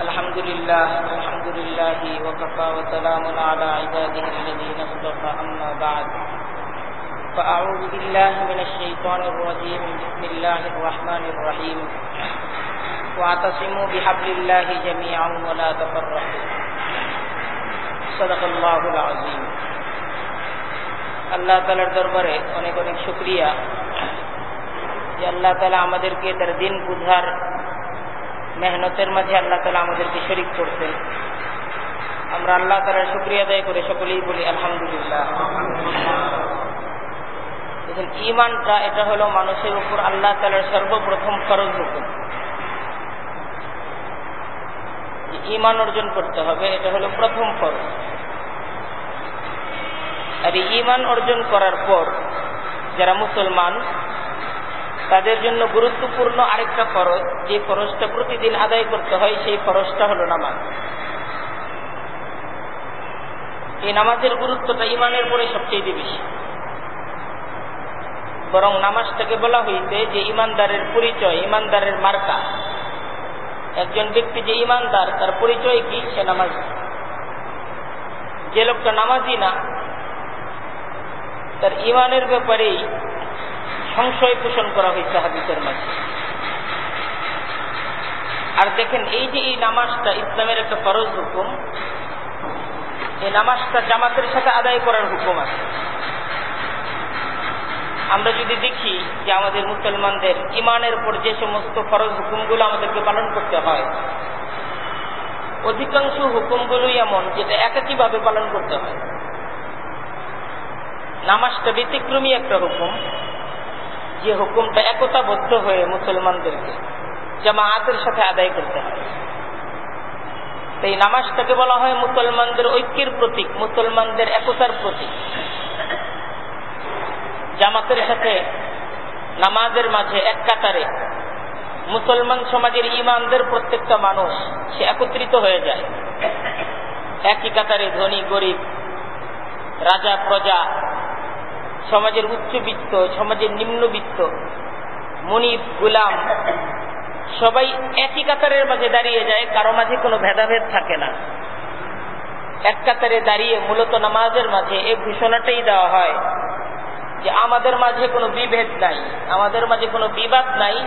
الحمد لله الحمد لله وكفى وسلام على عباده الذين اصطفى أما بعد فأعوذ بالله من الشيطان الرجيم بسم الله الرحمن الرحيم واعتصموا بحبل الله جميعا ولا تفرقوا صدق الله العظيم আল্লাহ তালার দরবারে অনেক অনেক শুক্রিয়া যে আল্লাহ তালা আমাদেরকে তার দিন বুঝার মেহনতের মাঝে আল্লাহ তালা আমাদেরকে শরিক করতেন আমরা আল্লাহ তালার শুক্রিয়া আদায় করে সকলেই বলি, আলহামদুলিল্লাহ। দেখুন ইমানটা এটা হলো মানুষের উপর আল্লাহ তালার সর্বপ্রথম ফরজ হুকুম। ইমান অর্জন করতে হবে, এটা হলো প্রথম ফরজ। আর ইমান অর্জন করার পর যারা মুসলমান তাদের জন্য গুরুত্বপূর্ণ আরেকটা ফরজ, যে ফরজটা প্রতিদিন আদায় করতে হয়, সেই ফরজটা হলো নামাজ। এই নামাজের গুরুত্বটা ইমানের পরে সবচেয়ে বেশি। বরং নামাজটাকে বলা হয়েছে যে ইমানদারের পরিচয়, ইমানদারের মার্কা। একজন ব্যক্তি যে ইমানদার, তার পরিচয় কি? সে নামাজ। যে লোকটা নামাজি না, তার ইমানের ব্যাপারেই সংশয় পোষণ করা হয়েছে হাদিসের মাঝে। আর দেখেন, এই যে এই নামাজটা ইসলামের একটা ফরজ হুকুম, এই নামাজটা জামাতের সাথে আদায় করার হুকুম আছে। আমরা যদি দেখি যে আমাদের মুসলমানদের ইমানের উপর যে সমস্ত ফরজ হুকুমগুলো আমাদেরকে পালন করতে হয়, অধিকাংশ হুকুমগুলোই এমন যেটা একাকীভাবে পালন করতে হয়। নামাজটা ব্যতিক্রমী একটা হুকুম যে হুকুমটা একতাবদ্ধ হয়ে মুসলমানদেরকে জামায়াতের সাথে আদায় করতে হয়। এই নামাজটাকে বলা হয় মুসলমানদের ঐক্যের প্রতীক, মুসলমানদের একতার প্রতীক। জামাতের সাথে নামাজের মাঝে এক কাতারে মুসলমান সমাজের ইমানদের প্রত্যেকটা মানুষ সে একত্রিত হয়ে যায়। একই কাতারে ধনী, গরিব, রাজা, প্রজা সমাজের উচ্চবিত্ত, সমাজের নিম্নবিত্ত, মনিব, গুলাম, সবাই একই কাতারের মাঝে দাঁড়িয়ে যায়, কারও মাঝে কোনো ভেদাভেদ থাকে না। এক কাতারে দাঁড়িয়ে মূলত নামাজের মাঝে এই ঘোষণাটাই দেওয়া হয় যে আমাদের মাঝে কোনো বিভেদ নাই, আমাদের মাঝে কোনো বিবাদ নাই,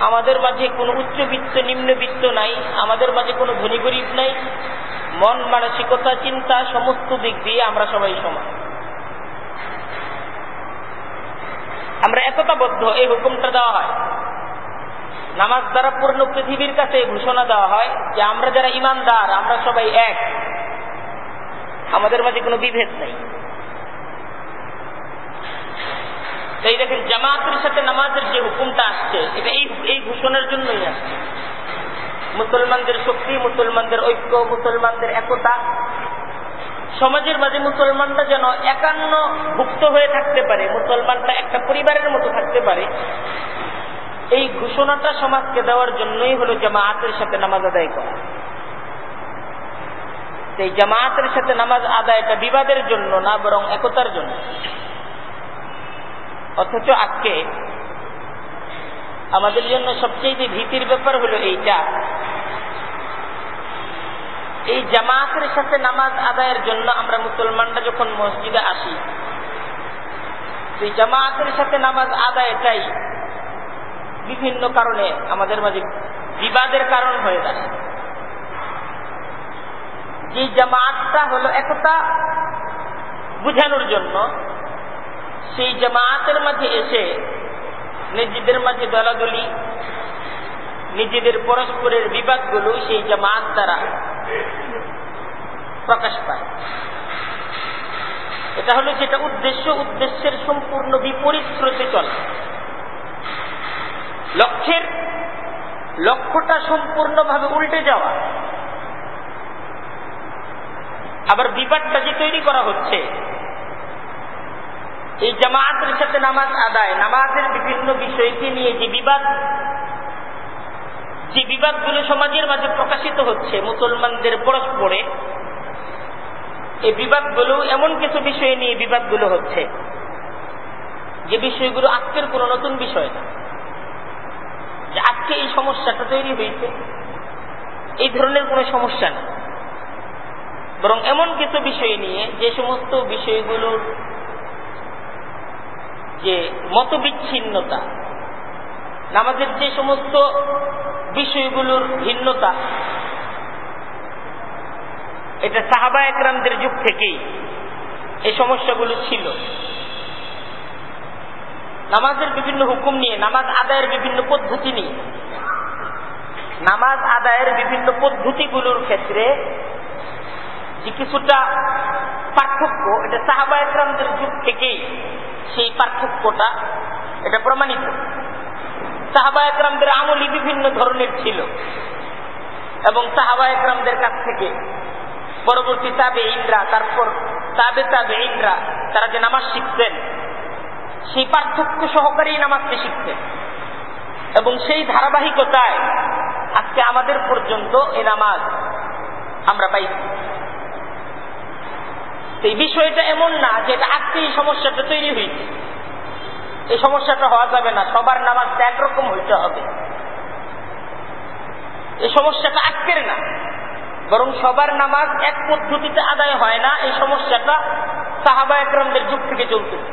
আমাদের মাঝে কোনো উচ্চবিত্ত, নিম্নবিত্ত নাই, আমাদের মাঝে কোনো ধনী গরিব নাই, মন মানসিকতা, চিন্তা, সমস্ত দিক দিয়ে আমরা সবাই সমান। আমরা একতাবদ্ধ এই হুকুমটা দেওয়া হয়। নামাজ দ্বারা পূর্ণ পৃথিবীর কাছে ঘোষণা দেওয়া হয় যে আমরা যারা ইমানদার, আমরা সবাই এক। আমাদের মাঝে কোনো বিভেদ নেই। তাই দেখেন, জামাতের সাথে নামাজের যে হুকুমটা আসছে, এটা এই এই ঘোষণার জন্যই আসছে। মুসলমানদের শক্তি, মুসলমানদের ঐক্য, মুসলমানদের একতা সমাজের মাঝে মুসলমানরা যেন একান্ন ভুক্ত হয়ে থাকতে পারে মুসলমানটা একটা পরিবারের মতো থাকতে পারে, এই ঘোষণাটা সমাজকে দেওয়ার জন্যই হলো জামায়াতের সাথে নামাজ আদায় করা। সেই জামায়াতের সাথে নামাজ আদায়টা বিবাদের জন্য না বরং একতার জন্য। অথচ আজকে আমাদের জন্য সবচেয়ে যে ভীতির ব্যাপার হলো এইটা এই জামাতের সাথে নামাজ আদায়ের জন্য আমরা মুসলমানরা যখন মসজিদে আসি এই জামাতের সাথে নামাজ আদায়টাই বিভিন্ন কারণে আমাদের মাঝে বিবাদের কারণ হয়ে দাঁড়ায়। যে জামাতটা হলো একতা বুঝানোর জন্য, সেই জামাতের মাঝে এসে নিজেদের মাঝে দলাদলি, নিজেদের পরস্পরের বিবাদগুলো সেই জামাত দ্বারা প্রকাশ পায়। এটা হলো যেটা উদ্দেশ্য, উদ্দেশ্যের সম্পূর্ণ বিপরীত স্রোতে চলে। লক্ষ্যের লক্ষ্যটা সম্পূর্ণভাবে উল্টে যাওয়া। আবার বিবাদটা যে তৈরি করা হচ্ছে, এই জামাতের সাথে নামাজ আদায়, নামাজের বিভিন্ন বিষয়কে নিয়ে যে বিবাদ, যে বিবাদগুলো সমাজের মাঝে প্রকাশিত হচ্ছে, মুসলমানদের পরস্পরে এই বিবাদগুলো এমন কিছু বিষয় নিয়ে বিবাদগুলো হচ্ছে। যে বিষয়গুলো আজকের কোনো নতুন বিষয় না। যে আজকে এই সমস্যাটা তৈরি হয়েছে। এই ধরনের কোনো সমস্যা নেই বরং এমন কিছু বিষয় নিয়ে যে সমস্ত বিষয়গুলোর যে মতবিচ্ছিন্নতা, নামাজের যে সমস্ত বিষয়গুলোর ভিন্নতা এটা সাহাবা একরামদের যুগ থেকেই। এই সমস্যাগুলো ছিল। নামাজের বিভিন্ন হুকুম নিয়ে, নামাজ আদায়ের বিভিন্ন পদ্ধতি নিয়ে। নামাজ আদায়ের বিভিন্ন পদ্ধতিগুলোর ক্ষেত্রে যে কিছুটা পার্থক্য, এটা সাহাবা একরামদের যুগ থেকেই সেই পার্থক্যটা, এটা প্রমাণিত। সাহাবা একরামদের আমলি বিভিন্ন ধরনের ছিল। এবং সাহাবা একরামদের কাছ থেকে পরবর্তী তাবে ইন্দ্রা তারপর তাবে তাবে ইন্দ্রা তারা যে নামাজ শিখতেন, সেই পার্থক্য সহকারেই নামাজকে শিখতেন। এবং সেই ধারাবাহিকতায় আজকে আমাদের পর্যন্ত এ নামাজ আমরা পাইছি। এই বিষয়টা এমন না যে এটা আজকে এই সমস্যাটা তৈরি হয়েছে। এই সমস্যাটা হওয়া যাবে না, সবার নামাজটা একরকম হইতে হবে। এই সমস্যাটা আজকের না। বরং সবার নামাজ এক পদ্ধতিতে আদায় হয় না, এই সমস্যাটা সাহাবা একরমদের যুগ থেকে চলতেছে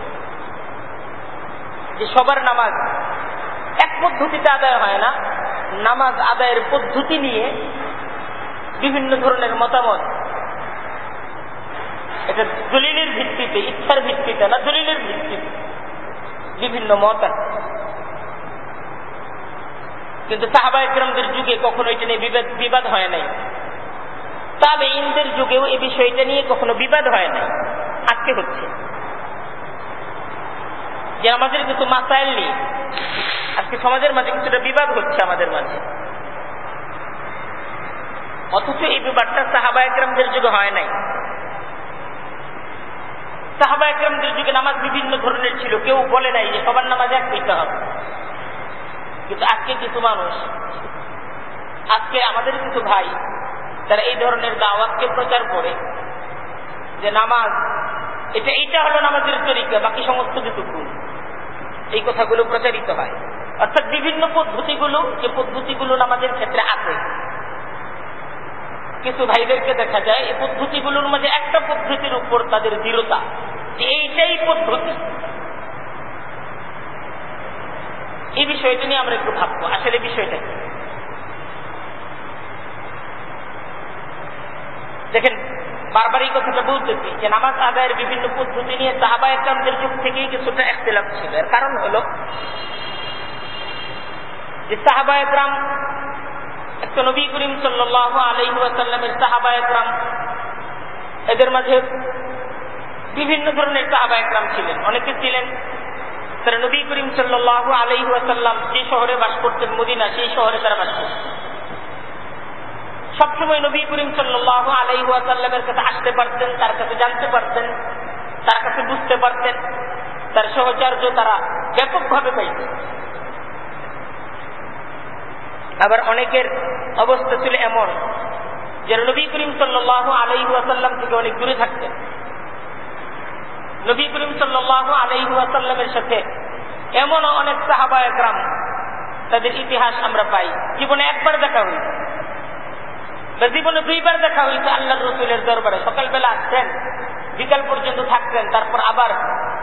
যে সবার নামাজ এক পদ্ধতিতে আদায় হয় না, নামাজ আদায়ের পদ্ধতি নিয়ে বিভিন্ন ধরনের মতামত। এটা দলিলের ভিত্তিতে, ইচ্ছার ভিত্তিতে না, দলিলের ভিত্তিতে বিভিন্ন মত আছে। কিন্তু সাহাবা একরমদের যুগে কখনো এটা নিয়ে বিবাদ হয় নাই। তবে ইন্দের যুগেও এই বিষয়টা নিয়ে কখনো বিবাদ হয় নাই আজকে হচ্ছে। যে আমাদের কিছু মাসাইল নেই, আজকে সমাজের মাঝে কিছুটা বিবাদ হচ্ছে আমাদের মাঝে। অথচ এই বিবাদটা সাহাবা একরামদের যুগে হয় নাই। সাহাবা একরামদের যুগে নামাজ বিভিন্ন ধরনের ছিল। কেউ বলে নাই যে সবার নামাজ এক হইতে হবে। কিন্তু আজকে কিছু মানুষ, আজকে আমাদের কিছু ভাই তারা এই ধরনের দাওয়াতকে প্রচার করে যে নামাজ, এটা এইটা হলো নামাজের তরিকা বাকি সমস্ত কিছু ভুল এই কথাগুলো প্রচারিত হয়। অর্থাৎ বিভিন্ন পদ্ধতিগুলো, যে পদ্ধতিগুলো নামাজের ক্ষেত্রে আছে। কিছু ভাইদেরকে দেখা যায়, এই পদ্ধতিগুলোর মাঝে একটা পদ্ধতির উপর তাদের দৃঢ়তা, যে এইটাই পদ্ধতি। এই বিষয়টা নিয়ে আমরা একটু ভাববো। আসলে বিষয়টা কি? দেখেন, বারবার এই কথাটা বলতেছি যে নামাজ আদায়ের বিভিন্ন পদ্ধতি নিয়ে সাহাবা একরামদের যুগ থেকেই কিছুটা একতলাপ ছিল। এর কারণ হল যে সাহাবা একরাম একটা নবী করিম সাল্লাহ আলহিহাসাল্লামের সাহাবা একরাম এদের মাঝে বিভিন্ন ধরনের সাহাবা একরাম ছিলেন। অনেকে ছিলেন তারা নবী করিম সাল্লাহ আলহিহাসাল্লাম যে শহরে বাস করতেন, মদিনা, সেই শহরে তারা বাস করতেন। সবসময় নবী করিম সাল্লাহ আলাইসাল্লামের কাছে আসতে পারতেন, তার কাছে জানতে পারতেন, তার কাছে বুঝতে পারতেন, তার সহচার্য তারা ব্যাপকভাবে পাইতেন আবার অনেকের অবস্থা ছিল এমন যে নবী করিম সাল্লাহ আলাইসাল্লাম থেকে অনেক দূরে থাকতেন। নবী করিম সাল্লাহ আলাইসাল্লামের সাথে এমন অনেক সাহাবা একরাম তাদের ইতিহাস আমরা পাই। জীবনে একবার দেখা হয়েছে। জীবনে দুইবার দেখা হয়েছে আল্লাহ রসুলের দরবারে। সকালবেলা আসছেন, বিকাল পর্যন্ত থাকতেন তারপর আবার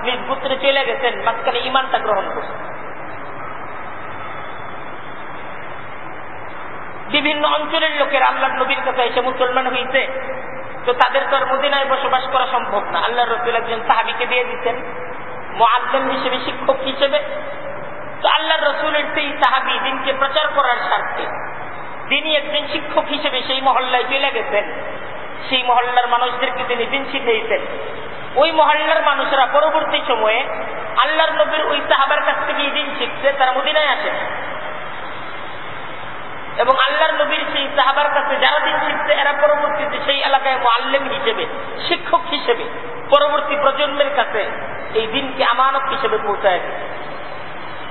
নিজ পুত্রে চলে গেছেন, মাঝখানে ইমানটা গ্রহণ করছেন। বিভিন্ন অঞ্চলের লোকের আল্লাহ নবীর কাছে এসে মুসলমান হয়েছে তো তাদের তো আর মদিনায় বসবাস করা সম্ভব না। আল্লাহ রসুল একজন সাহাবিকে দিয়ে দিচ্ছেন মোয়াল্লেম হিসেবে, শিক্ষক হিসেবে। তো আল্লাহ রসুলের সেই সাহাবি দিনকে প্রচার করার স্বার্থে তিনি একজন শিক্ষক হিসেবে সেই মহল্লায় চলে গেছেন। সেই মহল্লার মানুষদেরকে তিনি দিন শিখিয়েছেন ওই মহল্লার মানুষরা পরবর্তী সময়ে আল্লাহর নবীর ওই সাহাবার কাছ থেকে দিন শিখছে, তারা মদিনায় আসেন এবং আল্লাহর নবীর সেই সাহাবার কাছে যারা দিন শিখছে, এরা পরবর্তীতে সেই এলাকায় মোয়াল্লেম হিসেবে, শিক্ষক হিসেবে, পরবর্তী প্রজন্মের কাছে এই দিনকে আমানত হিসেবে পৌঁছায়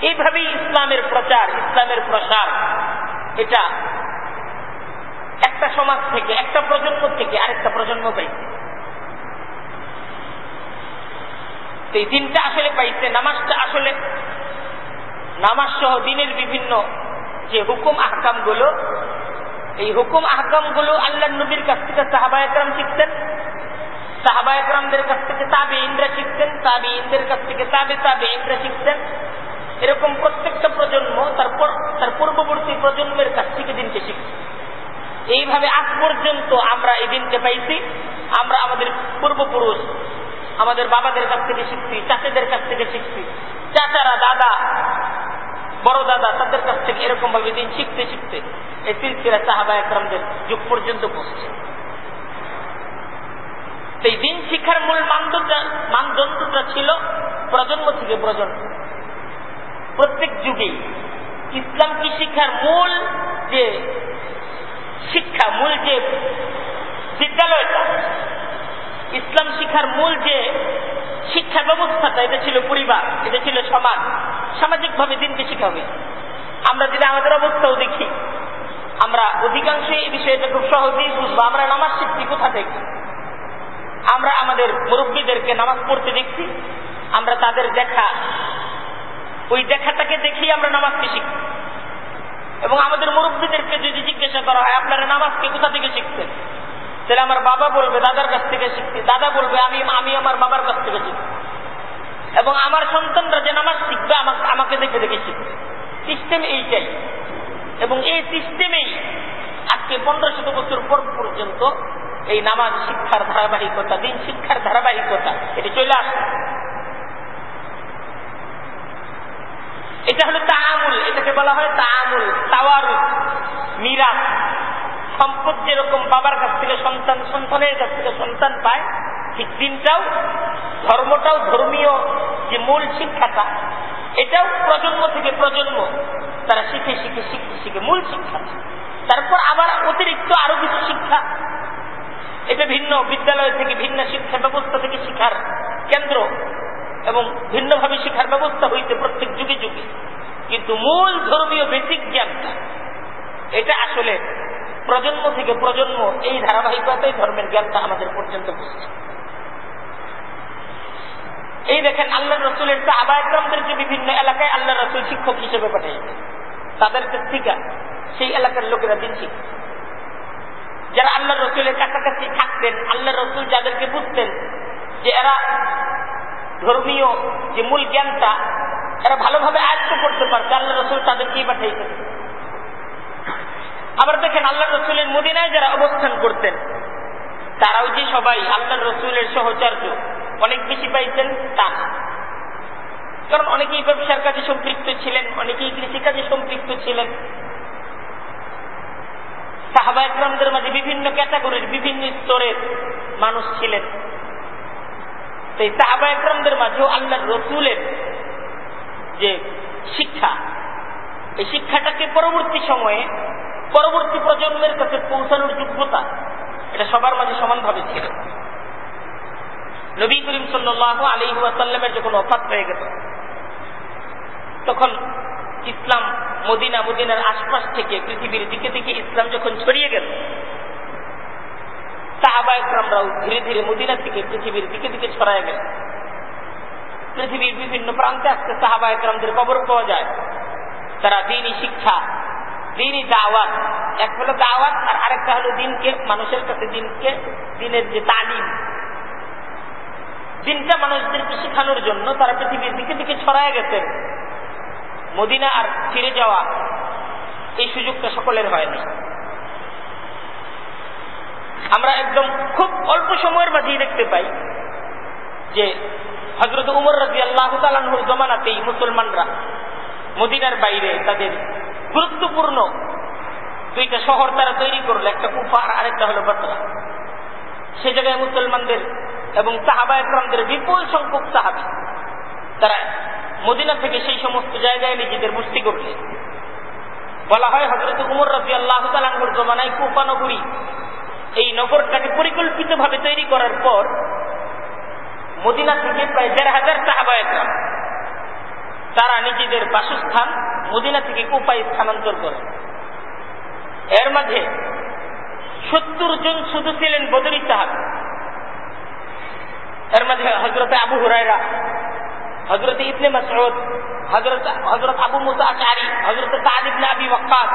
এইভাবেই ইসলামের প্রচার, ইসলামের প্রসার, এটা একটা সমাজ থেকে, একটা প্রজন্ম থেকে আরেকটা প্রজন্ম পাইছে। এই দিনটা আসলে পাইছে, নামাজটা আসলে, নামাজ সহ দিনের বিভিন্ন যে হুকুম আহকামগুলো এই হুকুম আহকামগুলো আল্লাহ নবীর কাছ থেকে সাহাবা একরাম শিখতেন সাহাবা একরামদের কাছ থেকে তাবে ইন্দ্রা শিখতেন তাবে ইন্দ্রের কাছ থেকে তাবে তাবে ইন্দ্রা শিখতেন এরকম প্রত্যেকটা প্রজন্ম তারপর তার পূর্ববর্তী প্রজন্মের কাছ থেকে দিনকে শিখছে। এইভাবে আজ পর্যন্ত আমরা এই দিনকে পাইছি। আমরা আমাদের পূর্বপুরুষ, আমাদের বাবাদের কাছ থেকে শিখছি, চাচাদের কাছ থেকে শিখছি, চাচারা, দাদা, বড় দাদা, তাদের কাছ থেকে এরকম ভাবে দিন শিখতে শিখতে এই সিলসিলা সাহাবা একরামদের যুগ পর্যন্ত পৌঁছছে। সেই দিন শিক্ষার মূল মানদণ্ডটা ছিল প্রজন্ম থেকে প্রজন্ম। প্রত্যেক যুগেই ইসলাম কি শিক্ষার মূল যে শিক্ষা মূল যে বিদ্যালয়টা, ইসলাম শিক্ষার মূল যে শিক্ষা ব্যবস্থাটা, এটা ছিল পরিবার, এটা ছিল সমাজ। সামাজিকভাবে দিনকে শিখা হয়েছে আমরা যদি আমাদের অবস্থাও দেখি, আমরা অধিকাংশ এই বিষয়টা খুব সহজেই বুঝব। আমরা নামাজ শিখছি কোথা থেকে? আমরা আমাদের মুরব্বীদেরকে নামাজ পড়তে দেখছি, আমরা তাদের দেখা। ওই দেখাটাকে দেখেই আমরা নামাজকে শিখছি। এবং আমাদের মুরব্বীদেরকে যদি জিজ্ঞাসা করা হয়, আপনারা নামাজকে কোথা থেকে শিখছেন? তাহলে আমার বাবা বলবে, দাদার কাছ থেকে শিখছি। দাদা বলবে, আমি আমি আমার বাবার কাছ থেকে শিখছি। এবং আমার সন্তানরা যে নামাজ শিখবে, আমাকে দেখে দেখে শিখবে। সিস্টেম এইটাই। এবং এই সিস্টেমেই আজকে পনেরো শত বছর পর পর্যন্ত এই নামাজ শিক্ষার ধারাবাহিকতা, দিন শিক্ষার ধারাবাহিকতা, এটি চলে আসে এটা হলো তাআমুল, এটাকে বলা হয় তাআমুল তাওয়ারুদ মিরাস সম্পদ যেরকম বাবার কাছ থেকে সন্তান, সন্তানের কাছ থেকে সন্তান পায়, ঠিক দিনটাও ধর্মটাও ধর্মীয় যে মূল শিক্ষাটা, এটাও প্রজন্ম থেকে প্রজন্ম। তারা শিখে শিখে শিখতে শিখে মূল শিক্ষা। তারপর আবার অতিরিক্ত আরও কিছু শিক্ষা। এটা ভিন্ন বিদ্যালয় থেকে ভিন্ন শিক্ষা ব্যবস্থা থেকে শিখার কেন্দ্র এবং ভিন্নভাবে শিক্ষার ব্যবস্থা হইতে প্রত্যেক যুগে যুগে। কিন্তু মূল ধর্মীয় বেসিক জ্ঞানটা এটা আসলে প্রজন্ম থেকে প্রজন্ম এই ধারাবাহিকতাই ধর্মের জ্ঞানটা আমাদের পর্যন্ত পৌঁছছে এই দেখেন আল্লাহ রসুলের সাহাবা একরামদেরকে বিভিন্ন এলাকায় আল্লাহ রসুল শিক্ষক হিসেবে পাঠিয়েছে তাদের থেকে সেই এলাকার লোকেরা দিন শিখছে যারা আল্লাহ রসুলের কাছাকাছি থাকতেন আল্লাহ রসুল যাদেরকে বুঝতেন যে এরা ধর্মীয় যে মূল জ্ঞানটা এরা ভালোভাবে আয়ত্ত করতে পারছে, আল্লাহ রসুল তাদেরকেই পাঠাইতেন আবার দেখেন আল্লাহ রসুলের মদিনায় যারা অবস্থান করতেন, তারাও যে সবাই আল্লাহ রসুলের সহচার্য, অনেক বেশি পাইতেন তা কারণ অনেকেই ব্যবসার কাজে সম্পৃক্ত ছিলেন, অনেকেই কৃষিকাজে সম্পৃক্ত ছিলেন। সাহাবা একরামদের মাঝে বিভিন্ন ক্যাটাগরির, বিভিন্ন স্তরের মানুষ ছিলেন। সেই সাহাবা একরামদের মাঝেও আল্লাহ রসুলের যে শিক্ষা, এই শিক্ষাটাকে পরবর্তী সময়ে, পরবর্তী প্রজন্মের কাছে পৌঁছানোর যোগ্যতা, এটা সবার মাঝে সমানভাবে ছিল। নবী করিম সাল্লাহ আলী ওয়াসাল্লামের যখন অফাত হয়ে গেল, তখন ইসলাম মদিনা, মদিনার আশপাশ থেকে, পৃথিবীর দিকে দিকে ইসলাম যখন ছড়িয়ে গেল সাহাবা ইকরামরাও ধীরে ধীরে মদিনা থেকে পৃথিবীর দিকে দিকে ছড়ায় গেল। পৃথিবীর বিভিন্ন প্রান্তে আজকে সাহাবা একরামদের খবর পাওয়া যায়। তারা দিনই শিক্ষা, দিনই দাওয়াত। এক হলো দাওয়াত, আর আরেকটা হলো দিনকে, মানুষের কাছে দিনকে, দিনের যে তালিম। দিনটা মানুষদেরকে শেখানোর জন্য তারা পৃথিবীর দিকে দিকে ছড়ায় গেছেন মদিনা আর ফিরে যাওয়া, এই সুযোগটা সকলের হয়নি আমরা একদম খুব অল্প সময়ের মাঝেই দেখতে পাই যে হজরত উমর রাজি আল্লাহ তালানহুর জমানাতেই মুসলমানরা মদিনার বাইরে তাদের গুরুত্বপূর্ণ দুইটা শহর তারা তৈরি করল, একটা কুফা আর আরেকটা হলো বতরা সে জায়গায় মুসলমানদের এবং সাহাবা একরামদের বিপুল সংখ্যক সাহাবি। তারা মদিনা থেকে সেই সমস্ত জায়গায় নিজেদের বস্তি করলে। বলা হয় হজরত উমর রাজি আল্লাহ তালানহুর জমানায় কুফা নগরী এই নগরটাকে পরিকল্পিতভাবে তৈরি করার পর মদিনা থেকে প্রায় দেড় হাজার সাহাবা একরাম, তারা নিজেদের বাসস্থান মদিনা থেকে কুপায় স্থানান্তর করে। এর মাঝে সত্তর জন শুধু ছিলেন বদরি সাহাব। এর মাঝে হজরত আবু হুরাইরা হজরত ইবনে মাসউদ হজরত হজরত আবু মুসা আশারি হজরত সাদ ইবনে আবি ওয়াক্কাস,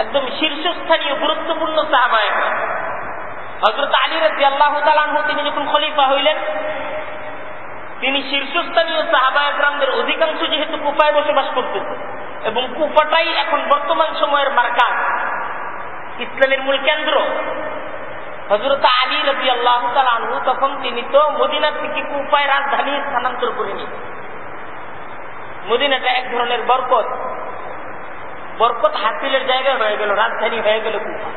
একদম শীর্ষস্থানীয় গুরুত্বপূর্ণ সাহাবায়ক হজরত আলী রাজি আল্লাহ তিনি যখন খলিফা হইলেন, তিনি শীর্ষস্থানীয় অধিকাংশ যেহেতু কুফায় বসবাস এবং কুফাটাই এখন বর্তমান সময়ের মার্কাজ ইসলামের মূল কেন্দ্র। হজরত আলী রবি আল্লাহ আনহু তখন তিনি তো মদিনা থেকে কুফায় রাজধানী স্থানান্তর করে মদিনাটা এক ধরনের বরকত। বরকত হাসিলের জায়গা হয়ে গেল, রাজধানী হয়ে গেল কুফা।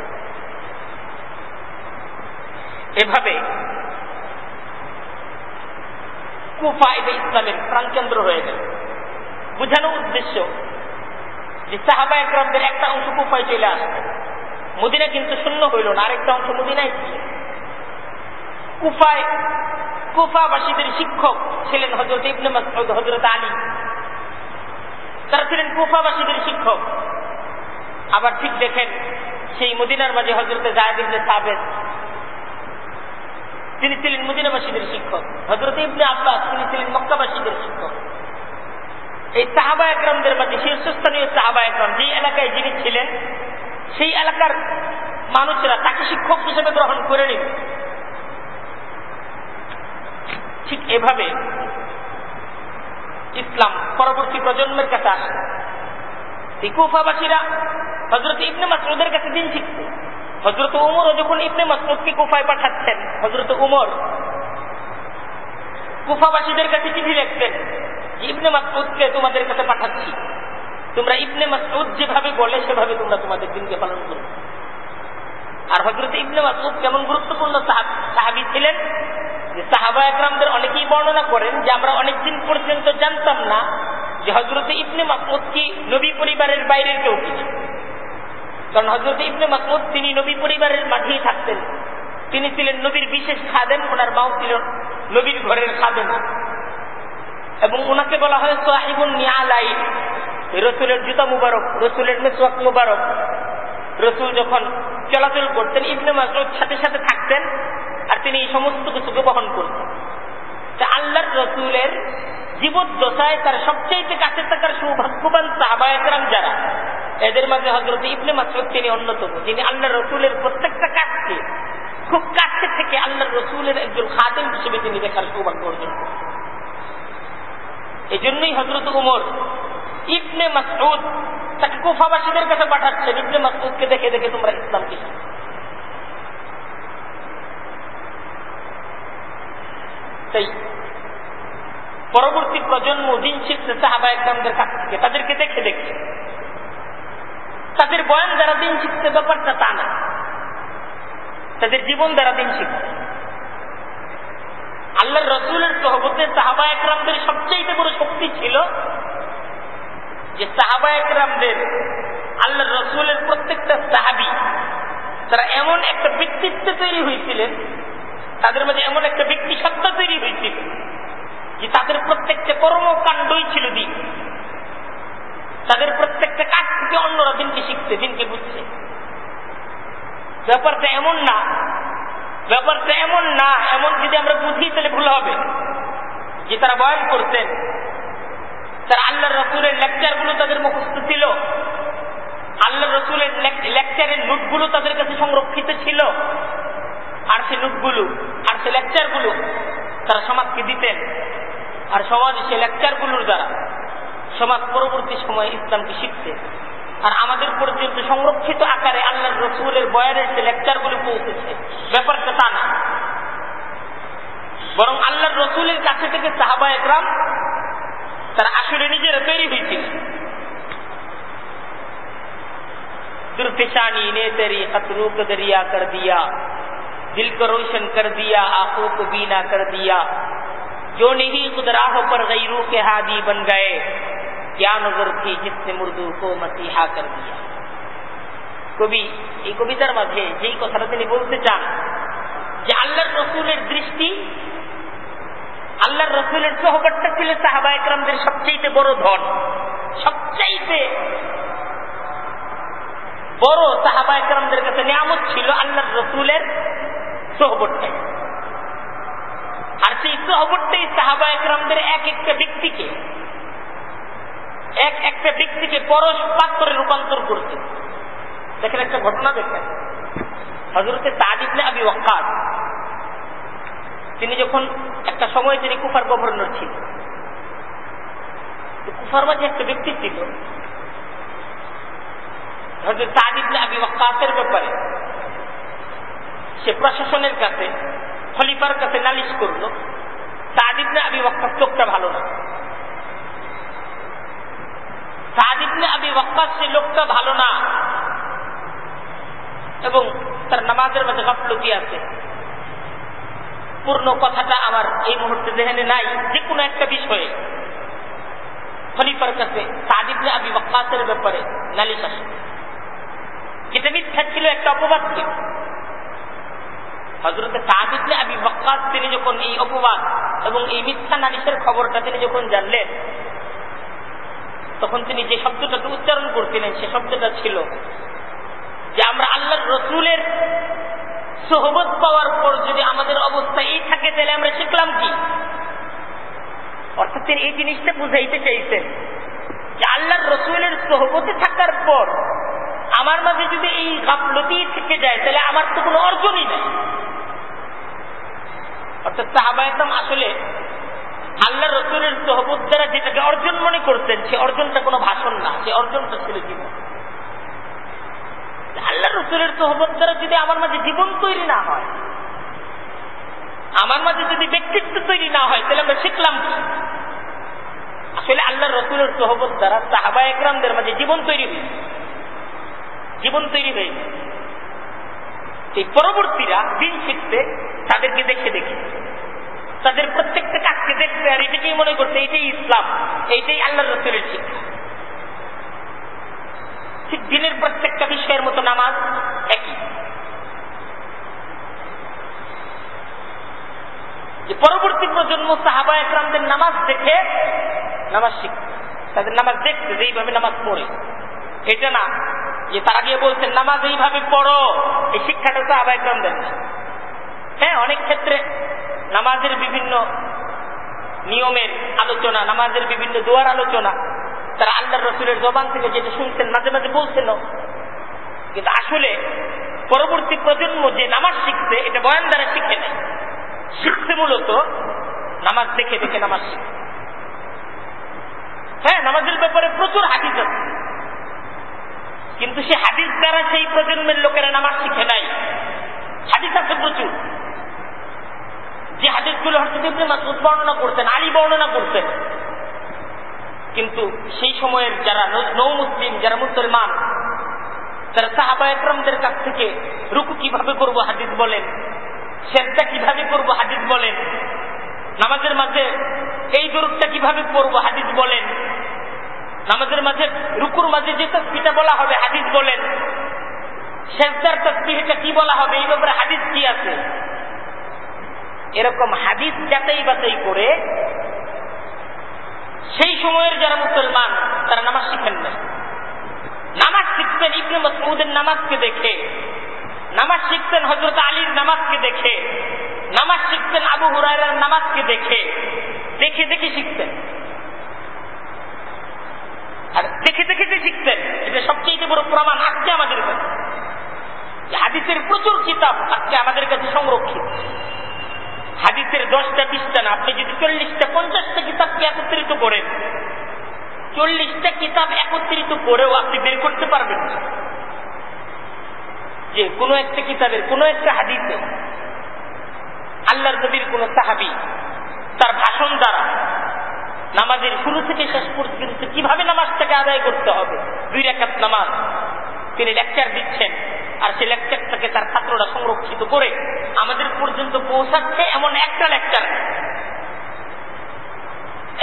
এভাবে কুফা এটা ইসলামের প্রাণকেন্দ্র হয়ে গেল। বুঝানোর উদ্দেশ্য যে সাহাবা একরামদের একটা অংশ কুফায় চলে আসবে মদিনা কিন্তু শূন্য হইল না, আরেকটা অংশ মদিনায় কুফায় কুফাবাসীদের শিক্ষক ছিলেন হজরত ইবনে মাসউদ হজরত আলী। তারা ছিলেন কুফাবাসীদের শিক্ষক। আবার ঠিক দেখেন, সেই মদিনার মাঝে হজরতে জায়দ ইবনে সাবেদ তিনি ছিলেন মদিনাবাসীদের শিক্ষক। হজরত ইবনে আব্বাস, তিনি ছিলেন মক্কাবাসীদের শিক্ষক। এই সাহাবা একরামদের মাঝে শীর্ষস্থানীয় সাহাবা একরাম যে এলাকায় যিনি ছিলেন, সেই এলাকার মানুষেরা তাকে শিক্ষক হিসেবে গ্রহণ করে নিন ঠিক এভাবে ইসলাম পরবর্তী প্রজন্মের কাছে আসে। এই কুফাবাসীরা হজরত ইবনে মাসুদের কাছে দিন শিখছে হজরত উমরও যখন ইবনে মাসুদকে কুফায় পাঠাচ্ছেন হজরত উমর কুফাবাসীদের কাছে চিঠি লিখতেন ইবনে মাসুদকে তোমাদের কাছে পাঠাচ্ছি। তোমরা ইবনে মাসুদ যেভাবে বলে, সেভাবে তোমরা তোমাদের দিনকে পালন করো। আর হজরত ইবনে মাসুদ কেমন গুরুত্বপূর্ণ সাহাবি ছিলেন, যে সাহাবা একরামদের অনেকেই বর্ণনা করেন যে, আমরা অনেকদিন পর্যন্ত জানতাম না যে হজরত ইবনে মাসুদ কি নবী পরিবারের বাইরের কেউ কিনা। কারণ হজরত ইবনে মাসুদ তিনি নবী পরিবারের মাঝেই থাকতেন। তিনি ছিলেন নবীর বিশেষ খাদেন ওনার মাও ছিল নবীর ঘরের খাদেন এবং ওনাকে বলা হয় সোহাইবুল নিয়ালাই রসুলের জুতা মুবারক, রসুলের মেসওয়াক মুবারক। রসুল যখন চলাচল করতেন, ইবনে মাসুদ সাথে সাথে থাকতেন আর তিনি এই সমস্ত কিছুকে বহন করতেন। আল্লাহর রসুলের জীবদ্দশায় তার সবচেয়ে কাছে থাকার সৌভাগ্যবান সাহাবায়করাম যারা? এদের মাঝে হজরত ইবনে মাসুদ তিনি অন্যতম, যিনি আল্লাহ রসুলের প্রত্যেকটা কাজকে খুব কাছে থেকে আল্লাহ রসুলের একজন খাদেম হিসেবে তিনি দেখার সৌভাগ্য অর্জন করেন। এই জন্যই হজরত উমর ইবনে মাসুদ তাকে কুফাবাসীদের কাছে পাঠাচ্ছেন, ইবনে মাসুদকে দেখে দেখে তোমরা ইসলামকে তাই পরবর্তী প্রজন্ম দিন শিখছে সাহাবা একরামদের কাছ থেকে তাদেরকে দেখে দেখে তাদের বয়ান দ্বারা দিন শিখছে ব্যাপারটা তা না। তাদের জীবন দ্বারা দিন শিখছে। আল্লাহ রসুলের সহবতে সাহাবা একরামদের সবচেয়ে বড় শক্তি ছিল যে সাহাবা একরামদের আল্লাহ রসুলের প্রত্যেকটা সাহাবি তারা এমন একটা ব্যক্তিত্ব তৈরি হয়েছিলেন তাদের মধ্যে এমন একটা ব্যক্তি সত্তা তৈরি হয়েছিল যে তাদের প্রত্যেকটা কর্মকাণ্ডই ছিল দিন। তাদের প্রত্যেকটা কাজ থেকে অন্যরা দিনকে শিখছে দিনকে বুঝছে। ব্যাপারটা এমন না, ব্যাপারটা এমন না, এমন যদি আমরা বুঝি তাহলে ভুল হবে। যে তারা বয়ান করতেন তার আল্লাহ রসুলের লেকচারগুলো তাদের মুখস্থ ছিল আল্লাহ রসুলের লেকচারের নোটগুলো তাদের কাছে সংরক্ষিত ছিল। আর সে নোটগুলো, আর সে লেকচারগুলো তারা সমাজকে দিতেন। আর সমাজ সে লেকচারগুলোর দ্বারা সমাজ পরবর্তী সময়ে ইসলামকে শিখছে আর আমাদের পর্যন্ত সংরক্ষিত আকারে আল্লাহ রসুলের বয়ানের যে লেকচারগুলো পৌঁছেছে ব্যাপারটা তা না বরং আল্লাহ রসুলের কাছে থেকে সাহাবা একরাম তারা আসলে নিজেরা তৈরি হয়েছিল दुर्फिशानी ने तेरी खतरू को दरिया कर दिया दिल को रोशन कर दिया आंखों को बीना कर दिया जो नहीं खुद राहों पर गैरू के हादी बन गए क्या नजर थी जिसने मुर्दू को मसीहा कर दिया কবি এই কবিতার মাঝে যেই কথাটা তিনি বলতে চান যে আল্লাহর রসুলের দৃষ্টি আল্লাহর রসুলের সহবারটা ছিল সাহাবা একরামদের সবচেয়ে বড় ধন সবচাইতে বড় সাহাবা একরামদের কাছে নিয়ামত ছিল আল্লাহর রসুলের সহবরটাই আর সেই সহবরটাই সাহাবা একরামদের এক একটা ব্যক্তিকে এক একটা ব্যক্তিকে পরশ পাত্রে রূপান্তর করছে। দেখেন একটা ঘটনা দেখেন। হজরতে তাজিবনে আবি ওয়াক্কাস, তিনি যখন একটা সময় তিনি কুফার গভর্নর ছিলেন কুফার মাঝে একটা ব্যক্তি ছিল হজরত ওয়াক্কাসের ব্যাপারে। সে প্রশাসনের কাছে, খলিফার কাছে নালিশ করল তাজিবনে আবি লোকটা ভালো না। সাদিবনে আবি ওয়াক্কাস সে লোকটা ভালো না। এবং তার নামাজের মাঝে গাফলতি আছে। পূর্ণ কথাটা আমার এই মুহূর্তে জেহেনে নাই যে কোনো একটা বিষয়ে। খলিফার কাছে সাদিবনে আবি ওয়াক্কাসের ব্যাপারে নালিশ আসে। যেটা মিথ্যা ছিল একটা অপবাদ ছিল। হজরতে সাদিবনে আবি ওয়াক্কাস তিনি যখন এই অপবাদ এবং এই মিথ্যা নালিশের খবরটা তিনি যখন জানলেন তখন তিনি যে শব্দটাকে উচ্চারণ করছিলেন, সে শব্দটা ছিল যে আমরা আল্লাহর রসুলের সহবত পাওয়ার পর যদি আমাদের অবস্থা এই থাকে, তাহলে আমরা শিখলাম কি অর্থাৎ তিনি এই জিনিসটা বুঝাইতে চাইছেন যে আল্লাহর রসুলের সহবতে থাকার পর আমার মাঝে যদি এই গাফলতি থেকে যায়, তাহলে আমার তো কোনো অর্জনই নেই। অর্থাৎ সাহাবায়তাম আসলে আল্লাহ রসুলের তহবুদ দ্বারা যেটাকে অর্জন মনে করতেন, সে অর্জনটা কোনো ভাষণ না, সে অর্জনটা ছিল জীবন। আল্লাহ রসুলের তহবত দ্বারা যদি আমার মাঝে জীবন তৈরি না হয়, আমার মাঝে যদি ব্যক্তিত্ব তৈরি না হয়, তাহলে আমরা শিখলাম আসলে আল্লাহ রসুলের তহবত দ্বারা সাহাবা একরামদের মাঝে জীবন তৈরি হয়েছে। জীবন তৈরি হয়েছে এই পরবর্তীরা দিন শিখতে তাদেরকে দেখে দেখে। তাদের প্রত্যেকটা কাজকে দেখতে আর এটাকেই মনে করতে এইটাই ইসলাম এইটাই আল্লাহ রসুলের শিক্ষা। ঠিক দিনের প্রত্যেকটা বিষয়ের মতো নামাজ একই। যে পরবর্তী প্রজন্ম সাহাবা একরামদের নামাজ দেখে নামাজ শিখতে তাদের নামাজ দেখতে যে এইভাবে নামাজ পড়ে। এটা না, যে তারা গিয়ে বলছেন নামাজ এইভাবে পড়ো। এই শিক্ষাটা সাহাবা একরাম দেন না। হ্যাঁ অনেক ক্ষেত্রে নামাজের বিভিন্ন নিয়মের আলোচনা, নামাজের বিভিন্ন দোয়ার আলোচনা, তারা আল্লাহ রসুলের জবান থেকে যেটা শুনছেন, মাঝে মাঝে বলছেন কিন্তু আসলে পরবর্তী প্রজন্ম যে নামাজ শিখছে, এটা বয়ান দ্বারা শিখে নেয়। শিখছে মূলত নামাজ দেখে দেখে নামাজ শিখছে হ্যাঁ নামাজের ব্যাপারে প্রচুর হাদিস আছে। কিন্তু সে হাদিস দ্বারা সেই প্রজন্মের লোকেরা নামাজ শিখে নাই। হাদিস আছে প্রচুর। যে হাদিসগুলো হচ্ছে ইবনে মাসুদ বর্ণনা করতেন, আলী বর্ণনা করতেন। কিন্তু সেই সময়ের যারা নৌ মুসলিম, যারা মুসলমান, তারা সাহাবা একরমদের কাছ থেকে রুকু কীভাবে করব হাদিস বলেন, সেজদা কীভাবে করব হাদিস বলেন, নামাজের মাঝে এই দরুদটা কীভাবে করব হাদিস বলেন, নামাজের মাঝে রুকুর মাঝে যে তসবিটা বলা হবে হাদিস বলেন, সেজদার তসবিটা কি বলা হবে, এই ব্যাপারে হাদিস কি আছে? এরকম হাদিস যাচাই বাছাই করে সেই সময়ের যারা মুসলমান, তারা নামাজ শিখেন না নামাজ শিখতেন, ইবনে মসউদের নামাজকে দেখে, নামাজ শিখতেন হজরত আলীর নামাজকে দেখে, নামাজ শিখতেন আবু হুরায়রার নামাজকে দেখে দেখে দেখে শিখতেন। আর দেখে দেখে যে শিখতেন, এটা সবচেয়ে বড় প্রমাণ আজকে আমাদের কাছে। হাদিসের প্রচুর কিতাব আজকে আমাদের কাছে সংরক্ষিত। হাদিসের দশটা বিশটা না, আপনি যদি চল্লিশটা, পঞ্চাশটা কিতাবকে একত্রিত করেন, চল্লিশটা কিতাব একত্রিত করেও আপনি বের করতে পারবেন না। যে কোনো একটা কিতাবের, কোনো একটা হাদিসে আল্লাহর নবীর কোন সাহাবি, তার ভাষণ দ্বারা নামাজের শুরু থেকে শেষ পর্যন্ত কীভাবে নামাজটাকে আদায় করতে হবে? দুই রেখাত নামাজ। তিনি লেকচার দিচ্ছেন। আর সেই লেকচারটাকে তার ছাত্ররা সংরক্ষিত করে আমাদের পর্যন্ত পৌঁছাচ্ছে এমন একটা লেকচার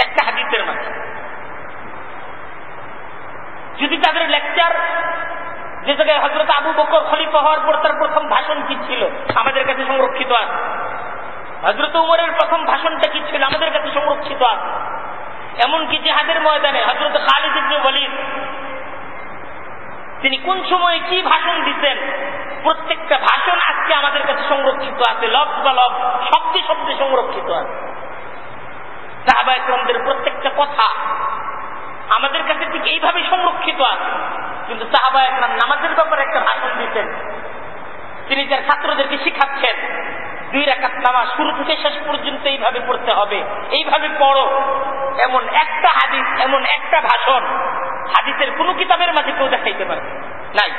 একটা হাদিসের মাঝে। যদি তাদের লেকচার যে জায়গায় হজরত আবু বকর খলিফা হওয়ার পর তার প্রথম ভাষণ কি ছিল? আমাদের কাছে সংরক্ষিত আছে। হজরত উমরের প্রথম ভাষণটা কি ছিল? আমাদের কাছে সংরক্ষিত আছে। এমনকি জেহাদের ময়দানে হজরত খালিদ ইবনে ওয়ালিদ তিনি কোন সময়ে কি ভাষণ দিচ্ছেন প্রত্যেকটা ভাষণ আজকে আমাদের কাছে সংরক্ষিত আছে। লব বা লব, শব্দে শব্দে সংরক্ষিত আছে। সাহাবা ইকরামদের প্রত্যেকটা কথা আমাদের কাছে ঠিক এইভাবে সংরক্ষিত আছে। কিন্তু সাহাবা একরাম নামাজের ব্যাপারে একটা ভাষণ দিতেন। তিনি তার ছাত্রদেরকে শিখাচ্ছেন। দুই রাকাত নামাজ শুরু থেকে শেষ পর্যন্ত এইভাবে পড়তে হবে। এইভাবে পড়ো। এমন একটা হাদিস, এমন একটা ভাষণ হাদিসের কোন কিতাবের মাঝে কেউ দেখাইতে পারবে নাই।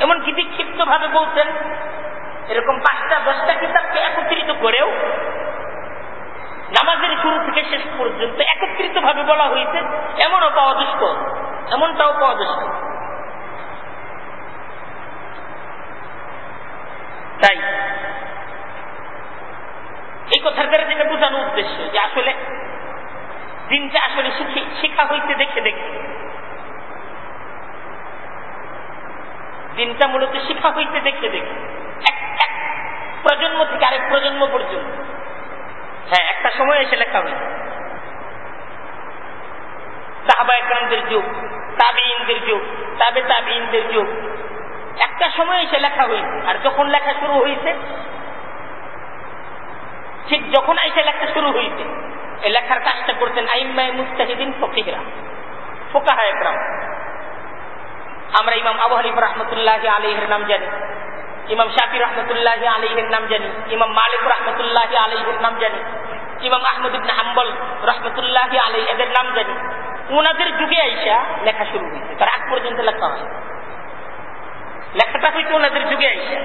এমন কি বিক্ষিপ্ত ভাবে বলছেন, এরকম পাঁচটা, দশটা কিতাবকে একত্রিত করেও নামাজের শুরু থেকে শেষ পর্যন্ত একত্রিত ভাবে বলা হয়েছে, এমনও পাওয়া দুষ্ট এমনটাও পাওয়া দুষ্ট তাই এই কথার দ্বারা যেটা বোঝানোর উদ্দেশ্য যে আসলে দিনটা আসলে শিখা হইতে দেখে দেখে। দিনটা মূলত শিখা হইতে দেখে দেখে। এক প্রজন্ম থেকে আরেক প্রজন্ম পর্যন্ত। হ্যাঁ একটা সময় এসে লেখা হয়েছে সাহাবা একরামদের যুগ তাবিনদের যুগ তাবে তাবিনদের যুগ একটা সময় এসে লেখা হয়েছে। আর যখন লেখা শুরু হয়েছে, ঠিক যখন এসে লেখা শুরু হয়েছে, এই লেখার কাজটা করতেন আইম্মায় মুস্তাহিদিন ফকিহরা, ফোকাহা আমরা ইমাম আবু হানিফ রহমতুল্লাহ আলহের নাম জানি, ইমাম শাফি রহমতুল্লাহ আলহের নাম জানি, ইমাম মালিক রহমতুল্লাহ আলহের নাম জানি, ইমাম আহমদ হাম্বল রহমতুল্লাহ আলহ এদের নাম জানি। ওনাদের যুগে আইসা লেখা শুরু হয়েছে, তার আগ পর্যন্ত লেখা হয়। লেখাটা হইতো ওনাদের যুগে আইসা।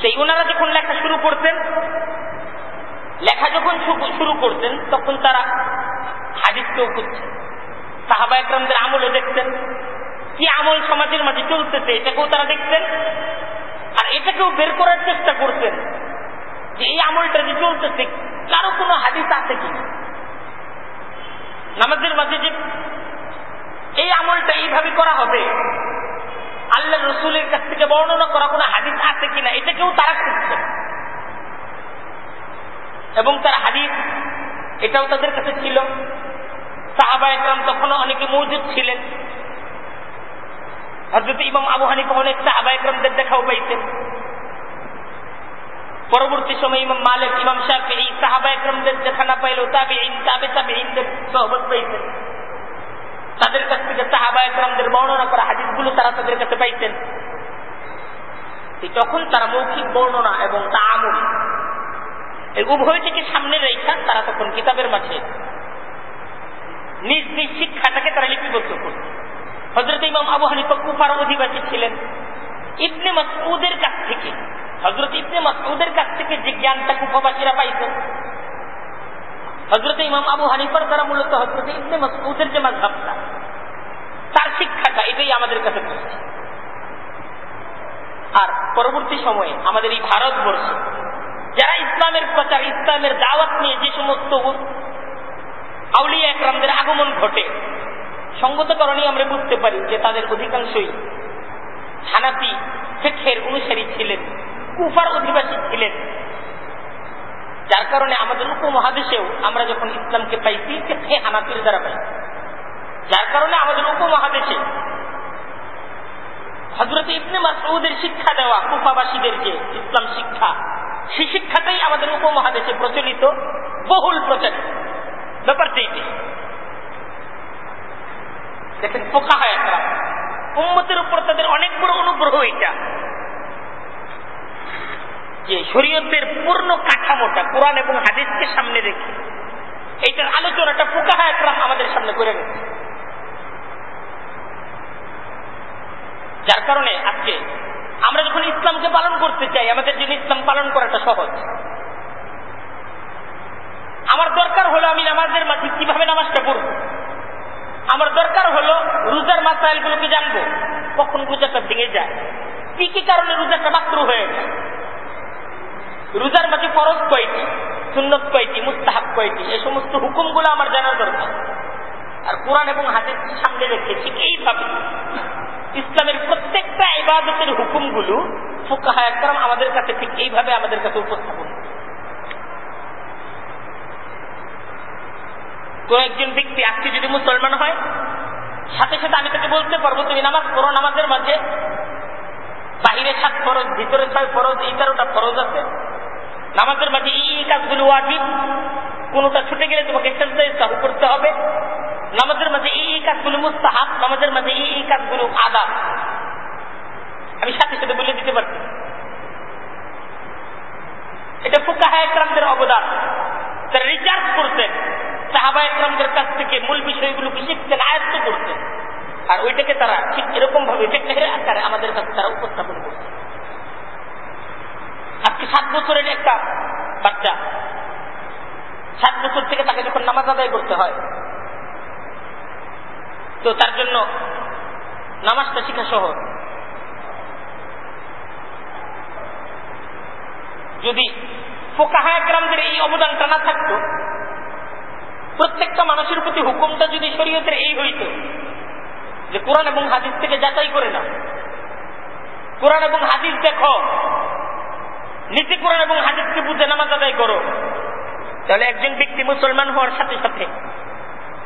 সেই ওনারা যখন লেখা শুরু করতেন, লেখা যখন শুরু করতেন, তখন তারা হাদিসকেও খুঁজছেন সাহাবা একরামদের আমলও দেখতেন। কি আমল সমাজের মাঝে চলতেছে, এটাকেও তারা দেখতেন। আর এটাকেও বের করার চেষ্টা করতেন যে এই আমলটা যে চলতেছে কারও কোনো হাদিস আছে কি? নামাজের মাঝে যে এই আমলটা এইভাবে করা হবে আল্লাহ রসুলের কাছ থেকে বর্ণনা করা কোনো হাদিস আছে কিনা এটাকেও তারা খুঁজছেন এবং তার হাদিস, এটাও তাদের কাছে ছিল। সাহাবা একরাম তখনও অনেকে মজুদ ছিলেন। হজরত ইমাম আবু হানিফা অনেক সাহাবা একরামদের দেখাও পাইতেন। পরবর্তী সময় ইমাম মালিক, ইমাম শাফি এই সাহাবা একরামদের দেখা না পাইলেও তাবে তাবে তাবে ইনদের সহবত পাইতেন। তাদের কাছ থেকে সাহাবা একরামদের বর্ণনা করা হাদিসগুলো তারা তাদের কাছে পাইতেন। তখন তারা মৌখিক বর্ণনা এবং তা আমল এই উভয়টিকে সামনে রেখা তারা তখন কিতাবের মাঝে নিজ নিজ শিক্ষাটাকে তারা লিপিবদ্ধ করত। হজরত ইমাম আবু হানিফা কুফার অধিবাসী ছিলেন। ইবনে মাসউদের কাছ থেকে হজরত ইবনে মাসউদের কাছ থেকে যে জ্ঞানটা কুফাবাসীরা পাইতেন হজরত ইমাম আবু হানিফার দ্বারা মূলত হজরত ইবনে মাসউদের যে মাঝহাবটা তার শিক্ষাটা এটাই আমাদের কাছে পৌঁছে আর পরবর্তী সময়ে আমাদের এই ভারতবর্ষে, যারা ইসলামের প্রচার, ইসলামের দাওয়াত নিয়ে যে সমস্ত আউলিয়া একরামদের আগমন ঘটে, সঙ্গত কারণেই আমরা বুঝতে পারি যে তাদের অধিকাংশই হানাফি শেখের অনুসারী ছিলেন, কুফার অধিবাসী ছিলেন। যার কারণে আমাদের উপমহাদেশেও আমরা যখন ইসলামকে পাইছি শেখে হানাফির দ্বারা পাই। যার কারণে আমাদের উপমহাদেশে হজরত ইবনে মাসউদের শিক্ষা দেওয়া কুফাবাসীদের যে ইসলাম শিক্ষা, সেই শিক্ষাটাই আমাদের উপমহাদেশে প্রচলিত, বহুল প্রচারিত ব্যাপারটা এইটাই দেখেন পোকা হয় একটা উম্মতের উপর তাদের অনেক বড় অনুগ্রহ এটা। যে শরীয়তের পূর্ণ কাঠামোটা কোরআন এবং হাদিসকে সামনে রেখে। এইটার আলোচনাটা পোকা হয় একরাম আমাদের সামনে করে গেছে যার কারণে আজকে আমরা যখন ইসলামকে পালন করতে চাই, আমাদের জন্য ইসলাম পালন করাটা সহজ। আমার দরকার হলো আমি নামাজের মাঝে কীভাবে নামাজটা পড়ব? আমার দরকার হলো রোজার মাসাইল গুলোকে জানব, কখন রোজাটা ভেঙে যায়, কি কি কারণে রোজাটা মাত্র হয়ে যায়। রোজার মাঝে ফরজ কয়টি? সুন্নত কয়টি? মুস্তাহাব কয়টি? এই সমস্ত হুকুমগুলো আমার জানার দরকার। আর কোরআন এবং হাতের সামনে রেখে ঠিক এইভাবে ইসলামের প্রত্যেকটা ইবাদতের হুকুমগুলো ফুকাহা আমাদের কাছে ঠিক এইভাবে আমাদের কাছে উপস্থাপন। কোন একজন ব্যক্তি আজকে যদি মুসলমান হয়, সাথে সাথে আমি তাকে বলতে পারব, তুমি নামাজ পড়ো নামাজের মাঝে। বাহিরে সাত ফরজ, ভিতরে ছয় ফরজ, এই তেরোটা ফরজ আছে। নামাজের মাঝে এই কাজগুলো ওয়াজিব। কোনটা ছুটে গেলে তোমাকে সেজদায় করতে হবে। নামাজের মাঝে এই এই কাজগুলো মুস্তাহাব, নামাজের মাঝে এই এই কাজগুলো আদাব আমি সাথে সাথে বলে দিতে পারছি। এটা ফুকাহা একরামদের অবদান। তারা রিচার্জ করতেন সাহাবা একরামদের কাছ থেকে মূল বিষয়গুলোকে শিখতেন আয়ত্ত করতেন আর ওইটাকে তারা ঠিক এরকম ভাবে ফেকের আকারে আমাদের কাছে তারা উপস্থাপন করতেন আজকে সাত বছরের একটা বাচ্চা। সাত বছর থেকে তাকে যখন নামাজ আদায় করতে হয়, তো তার জন্য নামাজটা শিখা সহজ। যদি ফোকাহা এই অবদানটা না থাকতো, প্রত্যেকটা মানুষের প্রতি হুকুমটা যদি শরীয়তের এই হইত, যে কোরআন এবং হাদিস থেকে যাচাই করে না কোরআন এবং হাদিস দেখো নীতি কোরআন এবং হাদিসকে বুঝে নামাজ আদায় করো। তাহলে একজন ব্যক্তি মুসলমান হওয়ার সাথে সাথে